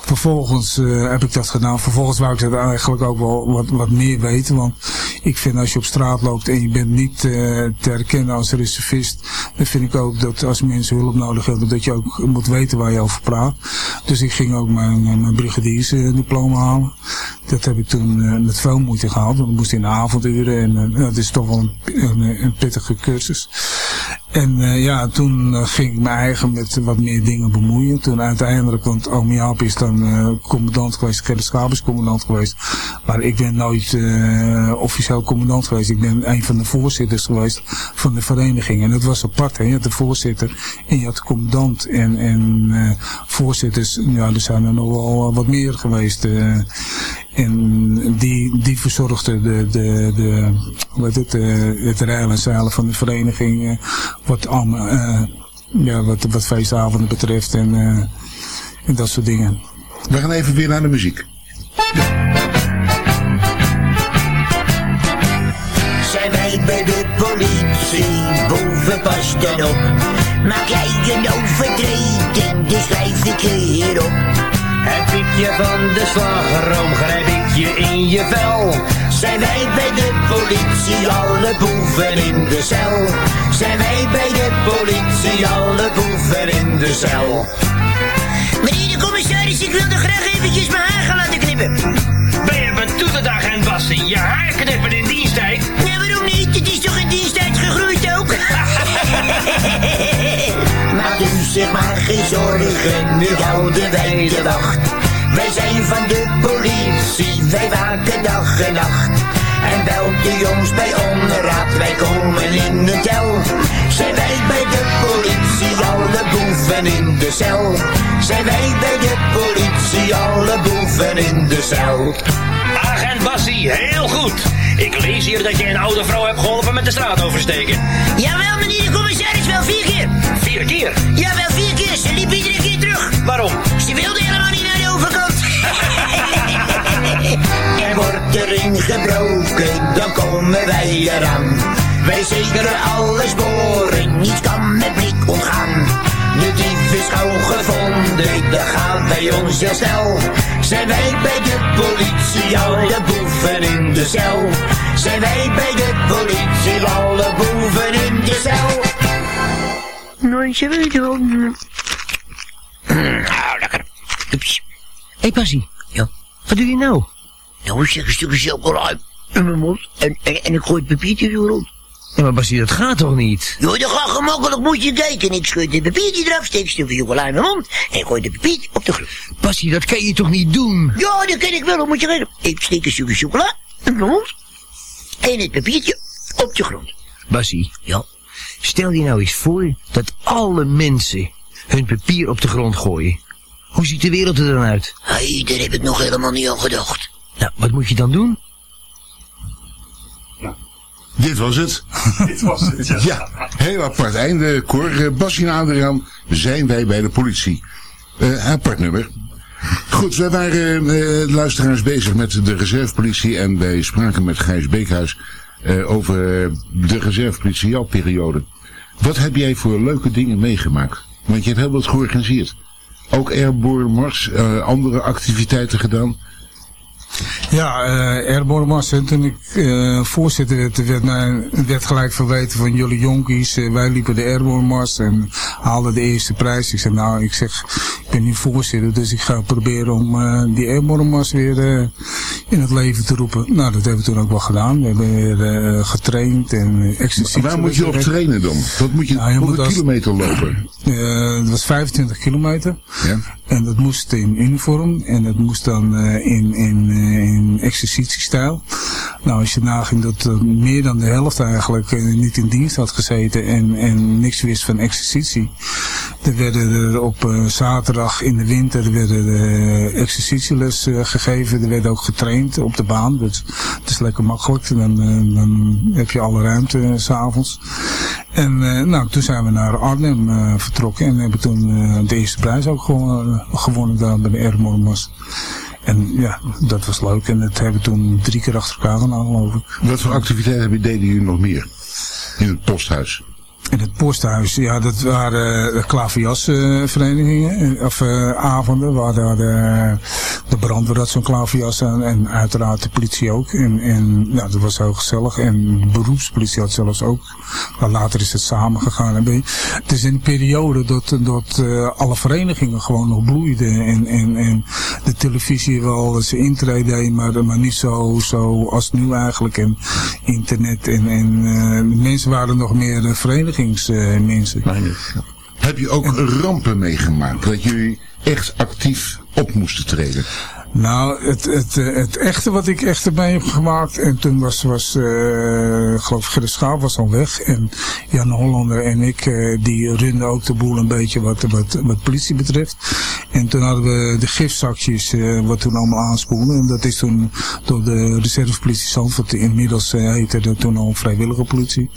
Vervolgens eh, heb ik dat gedaan. Vervolgens wou ik dat eigenlijk ook wel wat, wat meer weten. Want ik vind als je op straat loopt en je bent niet te herkennen als reservist. Dan vind ik ook dat als mensen hulp nodig hebben, dat je ook moet weten waar je over praat. Dus ik ging ook mijn, mijn brigadiersdiploma halen. Dat heb ik toen met veel moeite gehaald. Want dat moest in de avonduren. En dat is toch wel een, een pittige cursus. En eh, ja, toen eh, ging ik me eigen met wat meer dingen bemoeien. Toen uiteindelijk, want Oom Jaap is dan eh, commandant geweest, Gerrit Schaap is commandant geweest. Maar ik ben nooit officieel commandant geweest. Ik ben een van de voorzitters geweest van de vereniging. En dat was apart, hè. Je had de voorzitter en je had de commandant. En, en voorzitters, ja, er zijn er nog wel wat meer geweest. En die, die verzorgde de, de, de, hoe heet het, eh, het rijlen en zeilen van de vereniging. eh, wat, allemaal, eh, ja, wat, wat feestavonden betreft en, eh, en dat soort dingen. We gaan even weer naar de muziek. Zijn wij bij de politie, boven pas dan op. Maak jij een overtreding, dus schrijf ik je hierop. Heb ik je van de slagroom, grijp ik je in je vel. Zijn wij bij de politie, alle boeven in de cel. Zijn wij bij de politie, alle boeven in de cel. Meneer de commissaris, ik wilde graag eventjes mijn haar gaan laten knippen. Ben je betoeterd en was in je haar knippen in diensttijd? Nee, waarom niet? Het is toch in diensttijd gegroeid ook? Zich maar geen zorgen, nu houden wij de wacht. Wij zijn van de politie, wij waken dag en nacht. En belt u ons bij onderraad, wij komen in de tel. Zijn wij bij de politie, alle boeven in de cel. Zijn wij bij de politie, alle boeven in de cel. Agent Bassie, heel goed. Ik lees hier dat je een oude vrouw hebt geholpen met de straat oversteken. Jawel, meneer de commissaris, wel vier keer. Vier keer? Jawel, vier keer. Ze liep iedere keer terug. Waarom? Ze wilde helemaal niet naar de overkant. er wordt erin gebroken, dan komen wij eraan. Wij zekeren alle sporen, niets kan met blik ontgaan. De dief is gauw gevonden, dat gaat bij ons heel snel. Zijn wij bij de politie, alle boeven in de cel. Zijn wij bij de politie, alle boeven in de cel. Weten wel. Nou, lekker. Hé, hey, Basie. Ja? Wat doe je nou? Nou, ik zeg een stukje chocola in mijn mond en, en, en ik gooi het papiertje zo rond. Ja, maar Basie, dat gaat toch niet? Joh, dat gaat gemakkelijk, moet je kijken. Ik schud het papiertje eraf, steek een stukje chocola in mijn mond en gooi het papiertje op de grond. Basie, dat kan je toch niet doen? Ja, dat kan ik wel, moet je kijken. Ik steek een stukje chocola in mijn mond en het papiertje op de grond. Basie. Ja? Stel je nou eens voor dat alle mensen hun papier op de grond gooien. Hoe ziet de wereld er dan uit? Hé, daar heb ik nog helemaal niet aan gedacht. Nou, wat moet je dan doen? Dit was het. Dit was het, ja. Ja, heel apart einde. Cor, uh, Basje en Adriaan zijn wij bij de politie. Eh, apart nummer. Goed, wij waren eh, luisteraars bezig met de reservepolitie en wij spraken met Gijs Beekhuis eh, over de reservepolitie jouw periode. Wat heb jij voor leuke dingen meegemaakt? Want je hebt heel wat georganiseerd. Ook Airborne Mars, eh, andere activiteiten gedaan. Ja, eh Airborne Mars. En toen ik eh, voorzitter werd, werd, mij, werd gelijk verweten van jullie jonkies. eh, wij liepen de Airborne Mars en haalden de eerste prijs. Ik zei, nou, ik zeg, ik ben nu voorzitter, dus ik ga proberen om eh, die Airborne Mars weer eh, in het leven te roepen. Nou, dat hebben we toen ook wel gedaan. We hebben weer eh, getraind en eh, exercitie. Waar moet je op trainen dan? Wat moet je, Nou, je moet als- kilometer lopen? Eh, het was 25 kilometer. Ja? En dat moest in uniform. En dat moest dan eh, in, in, eh, in exercitiestijl. Nou, als je naging dat eh, meer dan de helft eigenlijk eh, niet in dienst had gezeten. En, en niks wist van exercitie. Er werden er op eh, zaterdag in de winter werden er, eh, exercitieles eh, gegeven. Er werd ook getraind op de baan. Dus het is lekker makkelijk. Dan, eh, dan heb je alle ruimte eh, s s'avonds. En eh, nou, toen zijn we naar Arnhem eh, vertrokken en hebben toen eh, de eerste prijs ook gewoon, eh, gewonnen daar bij de Airborne Mast. En ja, dat was leuk en dat hebben we toen drie keer achter elkaar gedaan geloof ik. Wat voor activiteiten deden jullie nog meer? In het posthuis. In het posthuis, ja, dat waren uh, klaverjasverenigingen, of eh, avonden, waar de, de brandweer had zo'n klaverjas aan en uiteraard de politie ook. En, en ja, dat was heel gezellig en de beroepspolitie had zelfs ook. Maar later is het samengegaan. En Het is een periode dat, dat eh, alle verenigingen gewoon nog bloeiden en, en, en de televisie wel zijn intrede deed, maar, maar niet zo, zo als nu eigenlijk. En internet en, en eh, mensen waren nog meer Heb je ook rampen meegemaakt? Dat jullie echt actief op moesten treden? Nou, het, het, eh, het echte wat ik echt erbij heb gemaakt. En toen was, was eh, ik geloof Gerrit Schaap was al weg. En Jan Hollander en ik, eh, die runden ook de boel een beetje wat, wat, wat politie betreft. En toen hadden we de gifzakjes, eh, wat toen allemaal aanspoelden. En dat is toen door de reservepolitie Zandvoort, inmiddels heette dat toen al vrijwillige politie.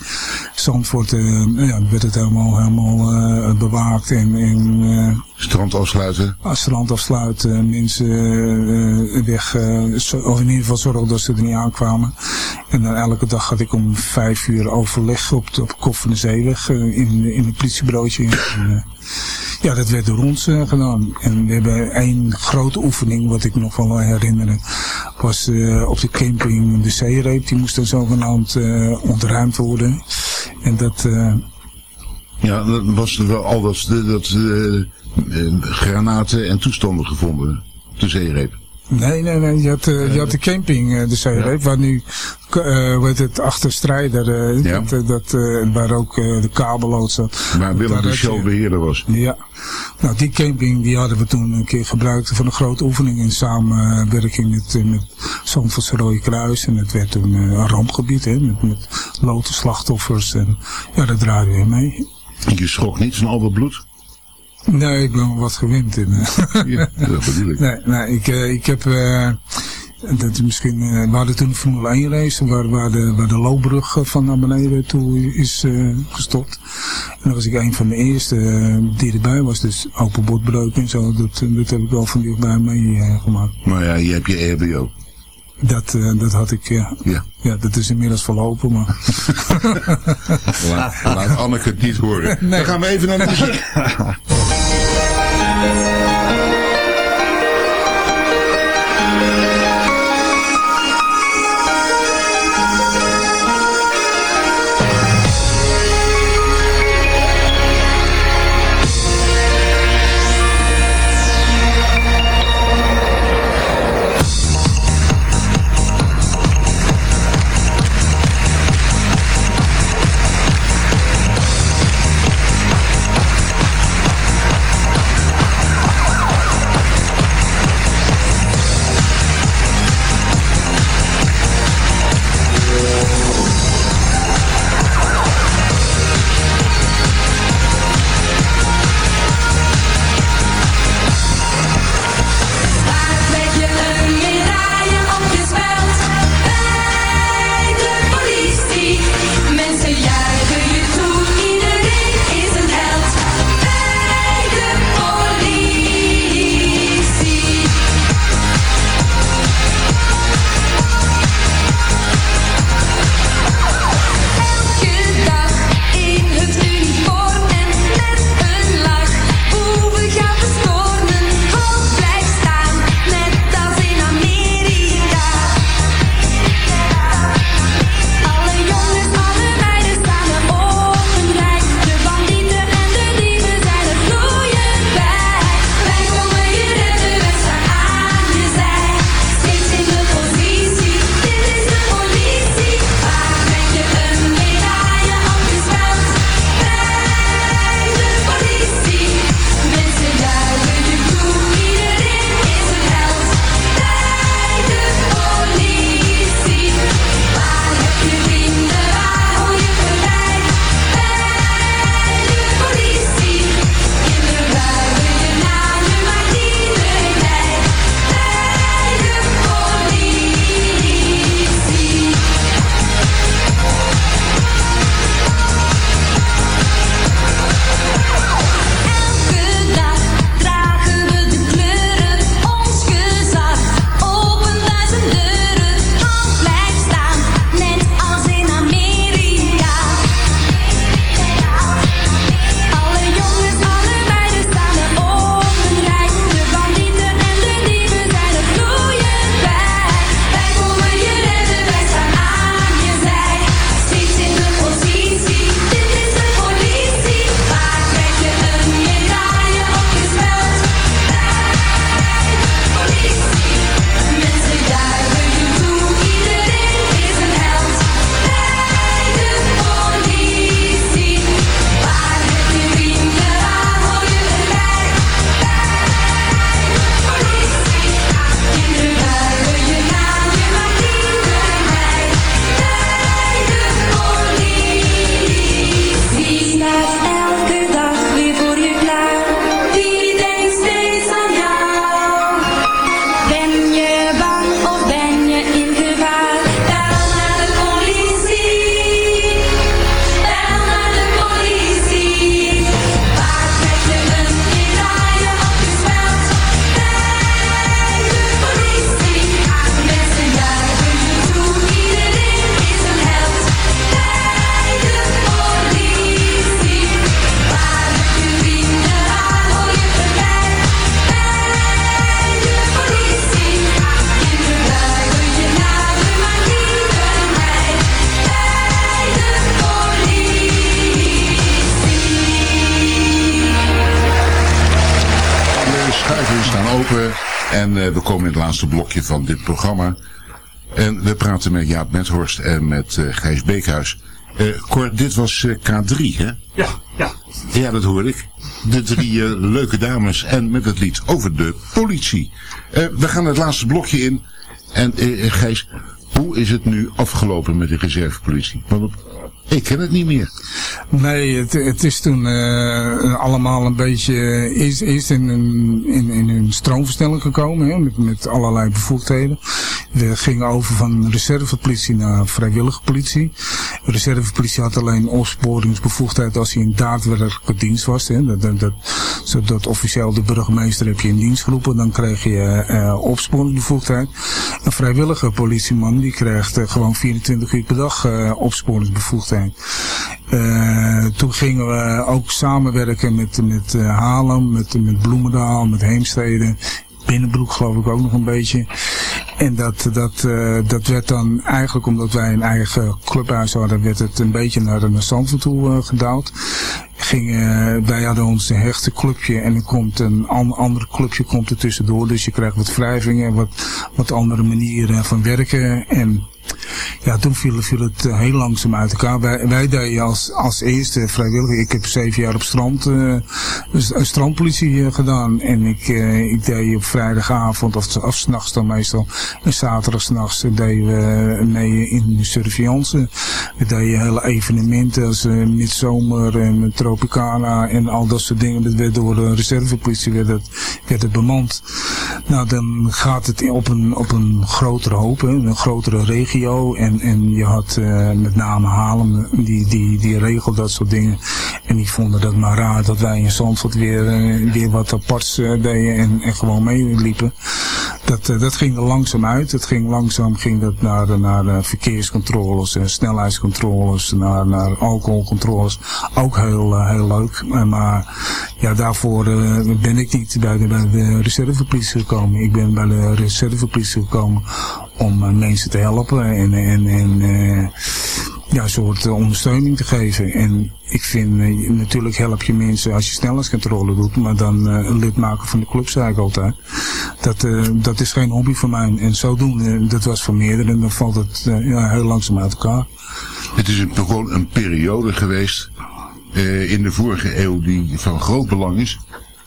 Zandvoort, eh, ja, werd het helemaal, helemaal eh, bewaakt en, en eh, Strand afsluiten? als strand afsluiten, mensen weg, eh, of in ieder geval zorgen dat ze er niet aankwamen. En dan elke dag had ik om vijf uur overleg op de op van de Zeeweg eh, in, in een eh, ja, dat werd door ons eh, gedaan. En we hebben één grote oefening, wat ik nog wel herinner, was eh, op de camping de zeereep. Die moest dan zogenaamd eh ontruimd worden. En dat... eh, Ja, dat was wel al dat, dat eh, eh, granaten en toestanden gevonden. De zeereep. Nee, nee, nee. Je had, eh, je had de camping, eh, de zeereep, waar nu, eh heet het, achter Strijder, eh, Ja. dat, eh, dat, eh, waar ook eh, de kabellood zat. Waar Willem de had je- Shell beheerder was. Ja. Nou, die camping die hadden we toen een keer gebruikt voor een grote oefening in samenwerking met, eh, met Zandvoortse Rode Kruis. En het werd toen eh, een rampgebied, hè, met, met loten slachtoffers. En ja, daar draaiden we mee. Je schrok niet van al dat bloed? Nee, ik ben wel wat gewend in. eh. Ja, dat bedoel ik. Nee, nee ik, eh, ik heb. eh, En Dat is misschien, eh, we hadden toen een Formule 1 race waar, waar, de, waar de loopbrug van naar beneden toe is gestopt. En dan was ik een van de eerste die erbij was. Dus open botbreuk en zo, dat, dat heb ik wel van dichtbij meegemaakt. Maar ja, je hebt je EHBO. dat, eh, dat had ik, ja. Ja. Ja, dat is inmiddels verlopen, maar... Laat, laat Anneke het niet horen. Dan gaan we even naar de muziek. laatste blokje van dit programma. En we praten met Jaap Methorst en met eh, Gijs Beekhuis. Eh Cor, dit was eh, K3, hè? Ja, ja. Ja, dat hoor ik. De drie eh, leuke dames en met het lied over de politie. Eh, we gaan het laatste blokje in. En eh, eh, Gijs, hoe is het nu afgelopen met de reservepolitie? Want Ik ken het niet meer. Nee, het, het is toen eh, allemaal een beetje eh, eerst, eerst in, een, in, in een stroomversnelling gekomen, hè, met, met allerlei bevoegdheden. We gingen over van reservepolitie naar vrijwillige politie. Reservepolitie had alleen opsporingsbevoegdheid als hij in daadwerkelijke dienst was. Hè. Dat, dat, dat, zodat officieel de burgemeester heb je in dienst geroepen, dan kreeg je eh, opsporingsbevoegdheid. Een vrijwillige politieman die krijgt eh, gewoon 24 uur per dag eh, opsporingsbevoegdheid. Toen gingen we ook samenwerken met, met Haarlem, met, met Bloemendaal, met Heemstede. Binnenbroek geloof ik ook nog een beetje. En dat, dat, eh, dat werd dan eigenlijk omdat wij een eigen clubhuis hadden, werd het een beetje naar de Zandvoort toe eh, gedaald. Ging, eh, wij hadden ons een hechte clubje en er komt een an, ander clubje komt er tussendoor. Dus je krijgt wat wrijvingen, wat, wat andere manieren van werken. En ja, toen viel, het eh, heel langzaam uit elkaar. Wij, wij deden als, als eerste vrijwilliger. Ik heb zeven jaar op strand, een strandpolitie gedaan. En ik, eh, ik deed op vrijdagavond of, of s'nachts dan meestal. En zaterdag s'nachts deden we mee in de surveillance. We deden hele evenementen als uh, Midzomer en Tropicana en al dat soort dingen. Dat werd door de reservepolitie werd het, werd het bemand. Nou, dan gaat het op een, op een grotere hoop, een grotere regio. En, en je had eh, met name Haarlem, die, die, die regelt dat soort dingen. En die vonden dat maar raar dat wij in Zandvoort weer, eh, weer wat aparts eh, deden en, en gewoon meeliepen. Dat, dat ging er langzaam uit. Het ging langzaam ging dat naar, naar verkeerscontroles, snelheidscontroles, naar, naar alcoholcontroles. Ook heel, heel leuk. Maar ja, daarvoor ben ik niet bij de, bij de reservepolitie gekomen. Ik ben bij de reservepolitie gekomen om eh, mensen te helpen en, en, en eh, ja, een soort eh, ondersteuning te geven. En ik vind, natuurlijk help je mensen als je snelheidscontrole doet, maar dan een lid maken van de club, zei ik altijd. Dat, dat is geen hobby voor mij. En zodoende, dat was voor meerdere, en dan valt het ja, heel langzaam uit elkaar. Het is gewoon een periode geweest in de vorige eeuw die van groot belang is.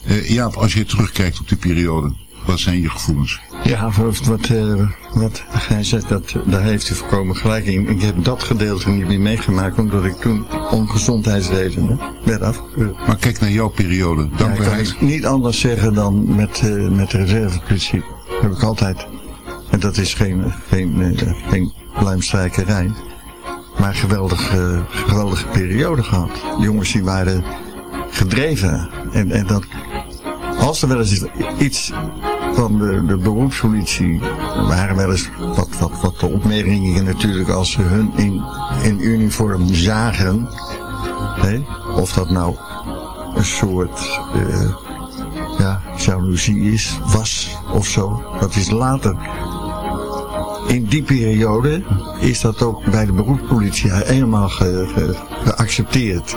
Eh, Jaap, als je terugkijkt op die periode, wat zijn je gevoelens? Ja, wat, wat, eh, wat hij zegt, dat, daar heeft hij voorkomen gelijk in. Ik heb dat gedeelte niet meer meegemaakt, omdat ik toen om gezondheidsredenen werd afgekeurd. Maar kijk naar jouw periode. Ja, Dankbaarheid. kan niet anders zeggen dan met, eh, met de reservepolitie. heb ik altijd. En dat is geen, geen, eh, geen pluimstrijkerij. Maar een geweldige, geweldige periode gehad. De jongens die waren gedreven. En, en dat, als er wel eens iets van de, de beroepspolitie, er waren wel eens wat, wat, wat opmerkingen natuurlijk als ze hun in, in uniform zagen. Hè? Of dat nou een soort eh, ja, jaloezie is, was of zo. Dat is later. In die periode is dat ook bij de beroepspolitie helemaal ge- ge- geaccepteerd.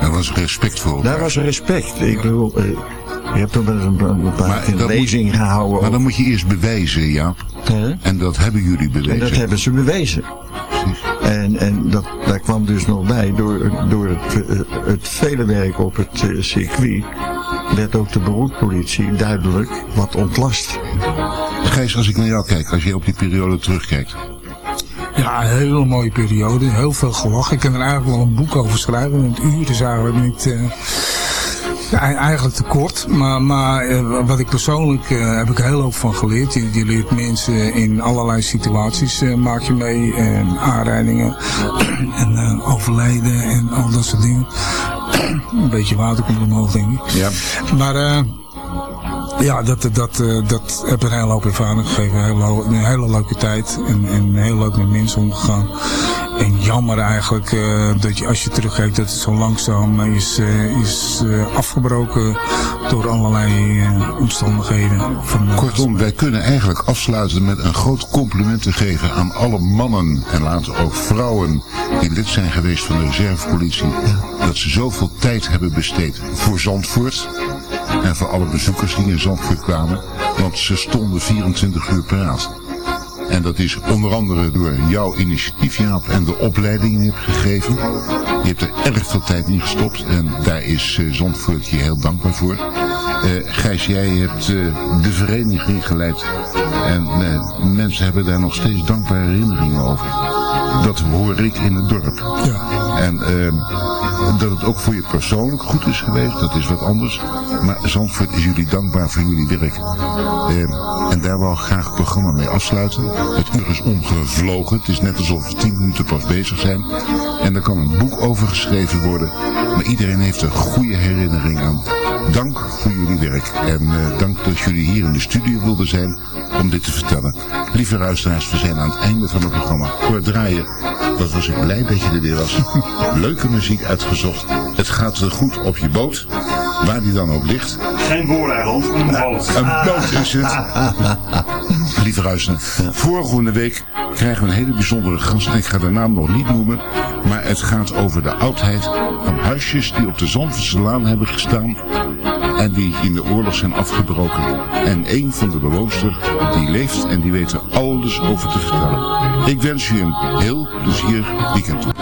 Er was respect voor Daar was respect. Ik bedoel, eh, je hebt toch wel eens een, een lezing moet- gehouden. Maar dan moet je eerst bewijzen, Jaap. En dat hebben jullie bewezen. En dat hebben ze bewezen. En, en dat, daar kwam dus nog bij, door, door het, eh, het vele werk op het eh, circuit, werd ook de beroepspolitie duidelijk wat ontlast. Gijs, als ik naar jou kijk, als je op die periode terugkijkt. Ja, een hele mooie periode. Heel veel gelachen. Ik kan er eigenlijk wel een boek over schrijven. Want uren is eigenlijk niet... eh, eigenlijk te kort. Maar, maar eh, wat ik persoonlijk eh, heb ik er heel hoop van geleerd. Je, je leert mensen in allerlei situaties eh, maak je mee. En aanrijdingen. en eh, overlijden en al dat soort dingen. een beetje water komt omhoog denk ik. Ja. Maar... ja, dat, dat, dat heb een hele hoop ervaring gegeven. Een hele, een hele leuke tijd. En, en heel leuk met mensen omgegaan. En jammer eigenlijk eh, dat je als je terugkijkt dat het zo langzaam is, eh, is eh, afgebroken door allerlei omstandigheden. Van, Kortom, wij kunnen eigenlijk afsluiten met een groot compliment te geven aan alle mannen en later ook vrouwen die lid zijn geweest van de reservepolitie. Dat ze zoveel tijd hebben besteed voor Zandvoort en voor alle bezoekers die in Zandvoort kwamen. Want ze stonden 24 uur paraat. En dat is onder andere door jouw initiatief, Jaap, en de opleiding die je hebt gegeven. Je hebt er erg veel tijd in gestopt en daar is eh, Zandvoort je heel dankbaar voor. Eh Gijs, jij hebt eh, de vereniging geleid en mensen hebben daar nog steeds dankbare herinneringen over. dat hoor ik in het dorp. Ja. En ehm, dat het ook voor je persoonlijk goed is geweest, dat is wat anders. Maar Zandvoort is jullie dankbaar voor jullie werk. En daar wil ik graag het programma mee afsluiten. Het uur is omgevlogen. Het is net alsof we tien minuten pas bezig zijn. En er kan een boek over geschreven worden. Maar iedereen heeft een goede herinnering aan. Dank voor jullie werk. En eh, dank dat jullie hier in de studio wilden zijn om dit te vertellen. Lieve luisteraars, we zijn aan het einde van het programma. Kort draaien. Wat was ik blij dat je er weer was. Leuke muziek uitgezocht. Het gaat goed op je boot. Waar die dan ook ligt. Geen booreiland, een boot. Een boot is het. Lieve luisteraars, volgende week krijgen we een hele bijzondere gast. En ik ga de naam nog niet noemen. Maar het gaat over de oudheid van huisjes die op de Zandvoortse Laan hebben gestaan. En die in de oorlog zijn afgebroken. En een van de bewoonsters die leeft en die weet er alles over te vertellen. Ik wens u een heel plezierig weekend toe.